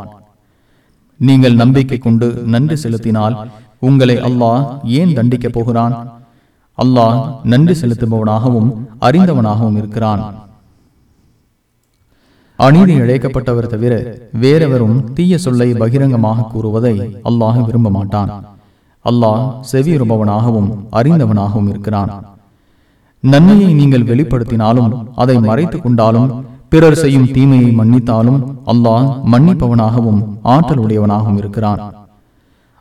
நீங்கள் நம்பிக்கை கொண்டு நன்றி செலுத்தினால் உங்களை அல்லாஹ் ஏன் தண்டிக்கப் போகிறான்? அல்லாஹ் நன்றி செலுத்துபவனாகவும் அறிந்தவனாகவும் இருக்கிறான். அநீதி இழைக்கப்பட்டவர் தவிர வேறெவரும் தீய சொல்லை பகிரங்கமாக கூறுவதை அல்லாஹ் விரும்ப மாட்டான் அல்லாஹ் செவியுறுபவனாகவும் அறிந்தவனாகவும் இருக்கிறான். நன்மையை நீங்கள் வெளிப்படுத்தினாலும் அதை மறைத்துக் கொண்டாலும் பிறர் செய்யும் தீமையை மன்னித்தாலும் அல்லாஹ் மன்னிப்பவனாகவும் ஆற்றலுடையவனாகவும் இருக்கிறான்.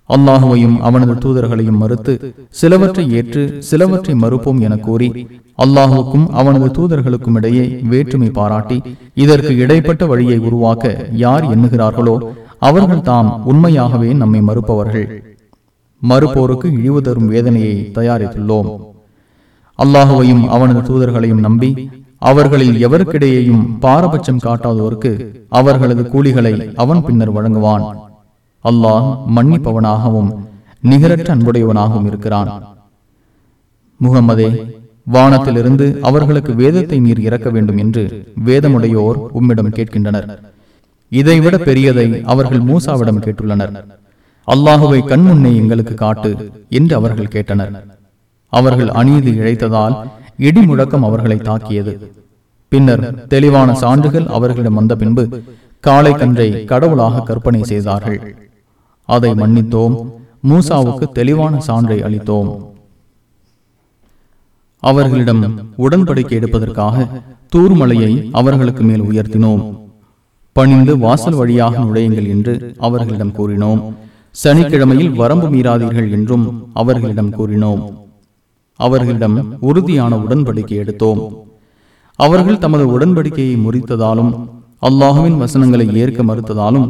அல்லாஹுவையும் அவனது தூதர்களையும் மறுத்து சிலவற்றை ஏற்று சிலவற்றை மறுப்போம் என கூறி அல்லாஹுக்கும் அவனது தூதர்களுக்கும் இடையே வேற்றுமை பாராட்டி இதற்கு இடைப்பட்ட வழியை உருவாக்க யார் எண்ணுகிறார்களோ அவர்கள் தாம் உண்மையாகவே நம்மை மறுப்பவர்கள். மறுப்போருக்கு இழிவு தரும் வேதனையை தயாரித்துள்ளோம். அல்லாஹுவையும் அவனது தூதர்களையும் நம்பி அவர்களில் எவருக்கிடையேயும் பாரபட்சம் காட்டாதோருக்கு அவர்களது கூலிகளை அவன் பின்னர் வழங்குவான். அல்லாஹ் மன்னிப்பவனாகவும் நிகரற்ற அன்புடையவனாகவும் இருக்கிறான். முகமதே வானத்திலிருந்து அவர்களுக்கு வேதத்தை நீர் இறக்க வேண்டும் என்று வேதமுடையோர் உம்மிடம் கேட்கின்றனர். இதைவிட பெரியதை அவர்கள் மூசாவிடம் கேட்டுள்ளனர். அல்லாஹுவை கண்முன்னே எங்களுக்கு காட்டு என்று அவர்கள் கேட்டனர். அவர்கள் அநீதி இழைத்ததால் இடி முழக்கம் அவர்களை தாக்கியது. பின்னர் தெளிவான சான்றுகள் அவர்களிடம் வந்த பின்பு காளை கன்றை கடவுளாக கற்பனை செய்தார்கள். அதை மன்னித்தோம். மூசாவுக்கு தெளிவான சான்றை அளித்தோம். அவர்களிடம் உடன்படிக்கை எடுப்பதற்காக தூர்மலையை அவர்களுக்கு மேல் உயர்த்தினோம். பணிந்து வாசல் வழியாக நுழையுங்கள் என்று அவர்களிடம் கூறினோம். சனிக்கிழமையில் வரம்பு மீறாதீர்கள் என்றும் அவர்களிடம் கூறினோம். அவர்களிடம் உறுதியான உடன்படிக்கை எடுத்தோம். அவர்கள் தமது உடன்படிக்கையை முறித்ததாலும் அல்லாஹுவின் வசனங்களை ஏற்க மறுத்ததாலும்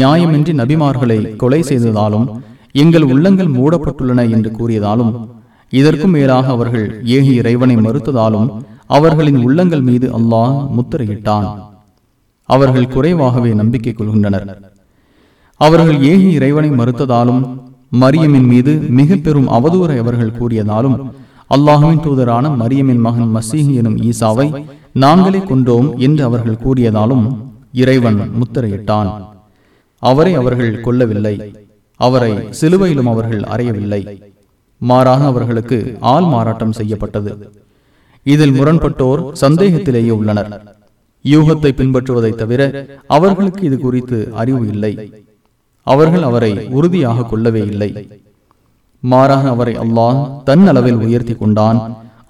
நியாயமின்றி நபிமார்களை கொலை செய்ததாலும் எங்கள் உள்ளங்கள் மூடப்பட்டுள்ளன என்று கூறியதாலும் இதற்கும் மேலாக அவர்கள் ஏகி இறைவனை மறுத்ததாலும் அவர்களின் உள்ளங்கள் மீது அல்லாஹ் முத்திரையிட்டான். அவர்கள் குறைவாகவே நம்பிக்கை கொள்கின்றனர். அவர்கள் ஏகி இறைவனை மறுத்ததாலும் மரியமின் மீது மிக பெரும் அவதூறை அவர்கள் கூறியதாலும் அல்லாஹுவின் தூதரான மரியமின் மகன் மசீஹ் எனும் ஈசாவை நாங்களே கொண்டோம் என்று அவர்கள் கூறியதாலும் இறைவன் முத்திரையிட்டான். அவரை அவர்கள் கொல்லவில்லை. அவரை சிலுவையிலும் அவர்கள் அறையவில்லை. மாறாக அவர்களுக்கு ஆள் மாறாட்டம் செய்யப்பட்டது. இதில் முரண்பட்டோர் சந்தேகத்திலேயே உள்ளனர். யூகத்தை பின்பற்றுவதை தவிர அவர்களுக்கு இது குறித்து அறிவு இல்லை. அவர்கள் அவரை உறுதியாக கொள்ளவே இல்லை. மாறாக அவரை அல்லாஹ் தன் அளவில் உயர்த்தி கொண்டான்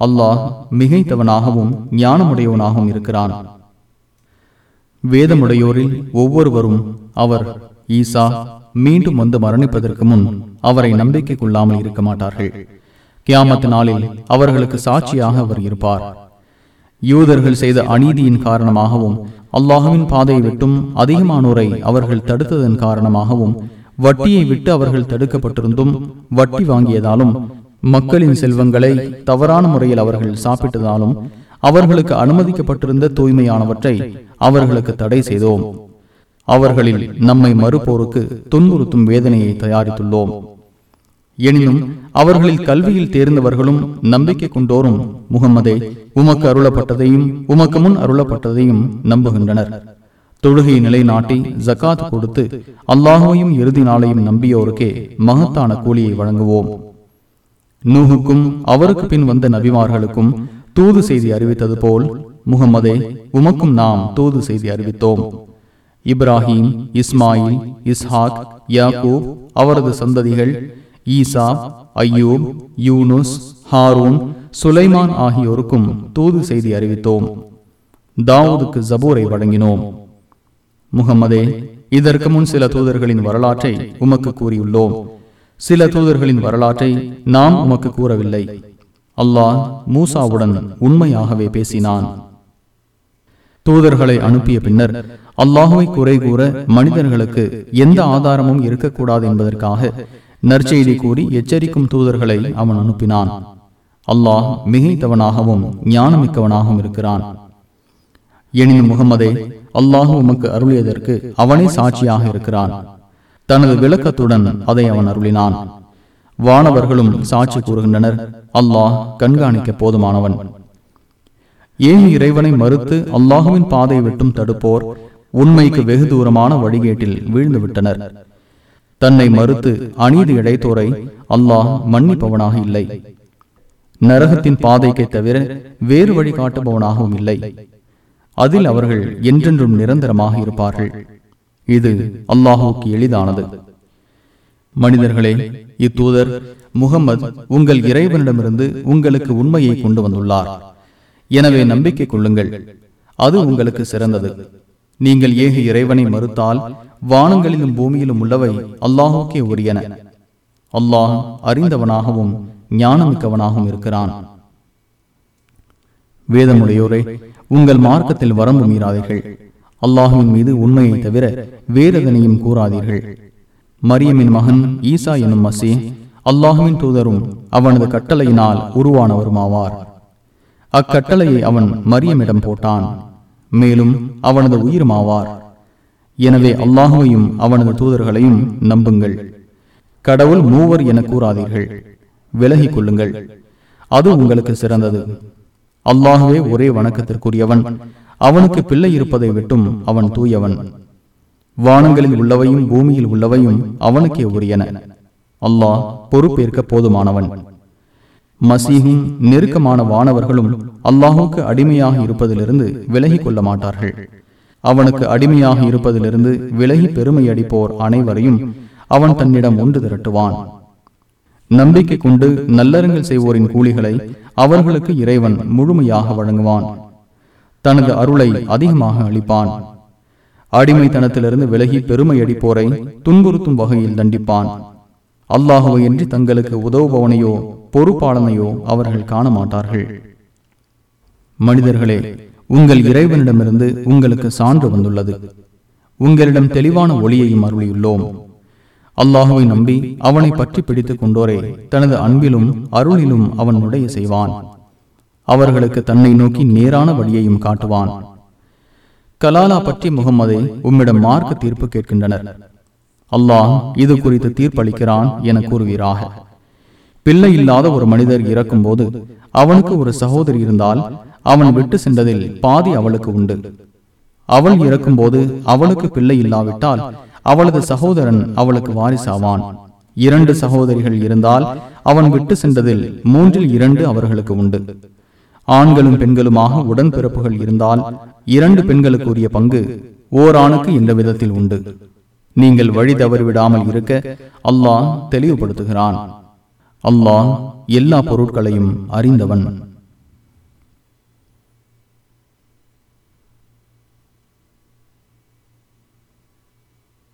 அல்லாஹ் மிகைத்தவனாகவும் ஞானமுடையவனாகவும் இருக்கிறான். வேதமுடையோரில் ஒவ்வொருவரும் அவர் ஈசா மீண்டும் வந்து மரணிப்பதற்கு முன் அவரை நம்பிக்கை கொள்ளாமல் இருக்க மாட்டார்கள். கியாமத்து நாளில் அவர்களுக்கு சாட்சியாக அவர் இருப்பார். யூதர்கள் செய்த அநீதியின் காரணமாகவும் அல்லாஹுவின் பாதையை விட்டும் அதிகமானோரை அவர்கள் தடுத்ததன் காரணமாகவும் வட்டியை விட்டு அவர்கள் தடுக்கப்பட்டிருந்தும் வட்டி வாங்கியதாலும் மக்களின் செல்வங்களை தவறான முறையில் அவர்கள் சாப்பிட்டதாலும் அவர்களுக்கு அனுமதிக்கப்பட்டிருந்த தூய்மையானவற்றை அவர்களுக்கு தடை செய்தோம். அவர்களில் நம்மை மறுப்போருக்கு துன்புறுத்தும் வேதனையை தயாரித்துள்ளோம். எனினும் அவர்களில் கல்வியில் தேர்ந்தவர்களும் நம்பிக்கை கொண்டோரும் முகம்மதே உமக்கு அருளப்பட்டதையும் உமக்கு முன் அருளப்பட்டதையும் நம்புகின்றனர். தொழுகை நிலைநாட்டி ஜக்காத் கொடுத்து அல்லாஹையும் இறுதி நாளையும் நம்பியோருக்கே மகத்தான கூலியை வழங்குவோம். நூகுக்கும் அவருக்கு பின் வந்த நபிமார்களுக்கும் தூது செய்தி அறிவித்தது போல் முகமதே உமக்கும் நாம் தூது செய்தி அறிவித்தோம். இப்ராஹிம் இஸ்மாயில் இஸ்ஹாக் யாக்கூப் அவரது சந்ததிகள் ஈசா ஐயூப் யூனுஸ் ஹாரூன் சுலைமான் ஆகியோருக்கும் தூது செய்தி அறிவித்தோம். தாவூதுக்கு ஜபூரை வழங்கினோம். முகம்மதே இதற்கு முன் சில தூதர்களின் வரலாற்றை உமக்கு கூறியுள்ளோம். சில தூதர்களின் வரலாற்றை நாம் உமக்கு கூறவில்லை. அல்லாஹ் மூசாவுடன் உண்மையாகவே பேசினான். தூதர்களை அனுப்பிய பின்னர் அல்லாஹுவை குறை கூற மனிதர்களுக்கு எந்த ஆதாரமும் இருக்கக்கூடாது என்பதற்காக நற்செய்தி கூறி எச்சரிக்கும் தூதர்களை அவன் அனுப்பினான். அல்லாஹ் மிகைத்தவனாகவும் ஞானமிக்கவனாகவும் இருக்கிறான். எனினும் முகமதே அல்லாஹு உமக்கு அருளியதற்கு அவனே சாட்சியாக இருக்கிறான். தனது விளக்கத்துடன் அதை அவன் அருளினான். வானவர்களும் சாட்சி கூறுகின்றனர். அல்லாஹ் கண்காணிக்க போதுமானவன். ஏன் இறைவனை மறுத்து அல்லாஹுவின் பாதையை விட்டும் தடுப்போர்? உண்மைக்கு வெகு தூரமான வழிகேட்டில் வீழ்ந்து விட்டனர் தன்னை மறுத்து அநீதி இழைத்தோரை அல்லாஹ் மன்னிப்பவனாக இல்லை. நரகத்தின் பாதைக்கை தவிர வேறு வழி காட்டுபவனாகவும் இல்லை. அதில் அவர்கள் என்றென்றும் நிரந்தரமாக இருப்பார்கள். இது அல்லாஹுக்கு எளிதானது. மனிதர்களே இத்தூதர் முகம்மது உங்கள் இறைவனிடமிருந்து உங்களுக்கு உண்மையை கொண்டு வந்துள்ளார். எனவே நம்பிக்கை கொள்ளுங்கள். அது உங்களுக்கு சிறந்தது. நீங்கள் ஏக இறைவனை மறுத்தால் வானங்களிலும் பூமியிலும் உள்ளவை அல்லாஹுக்கே உரியன. அல்லாஹ் அறிந்தவனாகவும் ஞானமிக்கவனாகவும் இருக்கிறான். வேதமுடையோரே உங்கள் மார்க்கத்தில் வரம்பு மீறாதீர்கள். அல்லாஹுவின் மீது உண்மையை தவிர வேறதனையும் கூறாதீர்கள். மரியமின் மகன் ஈசா எனும் மசே அல்லாஹுவின் தூதரும் அவனது கட்டளையினால் உருவானவருமாவார். அக்கட்டளையை அவன் மரியமிடம் போட்டான். மேலும் அவனது உயிருமாவார். எனவே அல்லாஹுவையும் அவனது தூதர்களையும் நம்புங்கள். கடவுள் மூவர் என கூறாதீர்கள். விலகிக் கொள்ளுங்கள். அது உங்களுக்கு சிறந்தது. அல்லாஹுவே ஒரே வணக்கத்திற்குரியவன். அவனுக்கு பிள்ளை இருப்பதை விட்டும் அவன் தூயவன். வானங்களில் உள்ளவையும் பூமியில் உள்ளவையும் அவனுக்கே உரியன. அல்லாஹ் பொறுப்பேற்க போதுமானவன். மசீகும் நெருக்கமான வானவர்களும் அல்லாஹுக்கு அடிமையாக இருப்பதிலிருந்து விலகி கொள்ள மாட்டார்கள். அவனுக்கு அடிமையாக இருப்பதிலிருந்து விலகி பெருமை அடிப்போர் அனைவரையும் அவன் தன்னிடம் ஒன்று திரட்டுவான். நம்பிக்கை கொண்டு நல்லறங்கள் செய்வோரின் கூலிகளை அவர்களுக்கு இறைவன் முழுமையாக வழங்குவான். தனது அருளை அதிகமாக அளிப்பான். அடிமைத்தனத்திலிருந்து விலகி பெருமை அடிப்போரை துன்புறுத்தும் வகையில் தண்டிப்பான். அல்லாஹுவையின்றி தங்களுக்கு உதவுபவனையோ பொறுப்பாளனையோ அவர்கள் காண மாட்டார்கள் மனிதர்களே உங்கள் இறைவனிடமிருந்து உங்களுக்கு சான்று வந்துள்ளது. உங்களிடம் தெளிவான ஒளியையும் அருளியுள்ளோம். அல்லாஹுவை நம்பி அவனை பற்றி பிடித்துக் கொண்டோரே. தனது அன்பிலும் அருளிலும் அவன் நுடைய செய்வான். அவர்களுக்கு தன்னை நோக்கி நேரான வழியையும் காட்டுவான். கலாலா பற்றி முகம்மதை உம்மிடம் மார்க்க தீர்ப்பு கேட்கின்றனர். அல்லாஹ் இது குறித்து தீர்ப்பளிக்கிறான் என கூறுவீராக. பிள்ளை இல்லாத ஒரு மனிதர் இறக்கும் போது அவனுக்கு ஒரு சகோதரி இருந்தால் அவன் விட்டு சென்றதில் பாதி அவளுக்கு உண்டு. அவள் இறக்கும் போது அவளுக்கு பிள்ளை இல்லாவிட்டால் அவளது சகோதரன் அவளுக்கு வாரிசாவான். இரண்டு சகோதரிகள் இருந்தால் அவன் விட்டு சென்றதில் மூன்றில் இரண்டு அவர்களுக்கு உண்டு. ஆண்களும் பெண்களுமாக உடன்பிறப்புகள் இருந்தால் இரண்டு பெண்களுக்கு உரிய பங்கு ஓராணுக்கு இந்த விதத்தில் உண்டு. நீங்கள் வழி தவறிவிடாமல் இருக்க அல்லாஹ் தெளிவுபடுத்துகிறான். அல்லாஹ் எல்லா பொருட்களையும் அறிந்தவன்.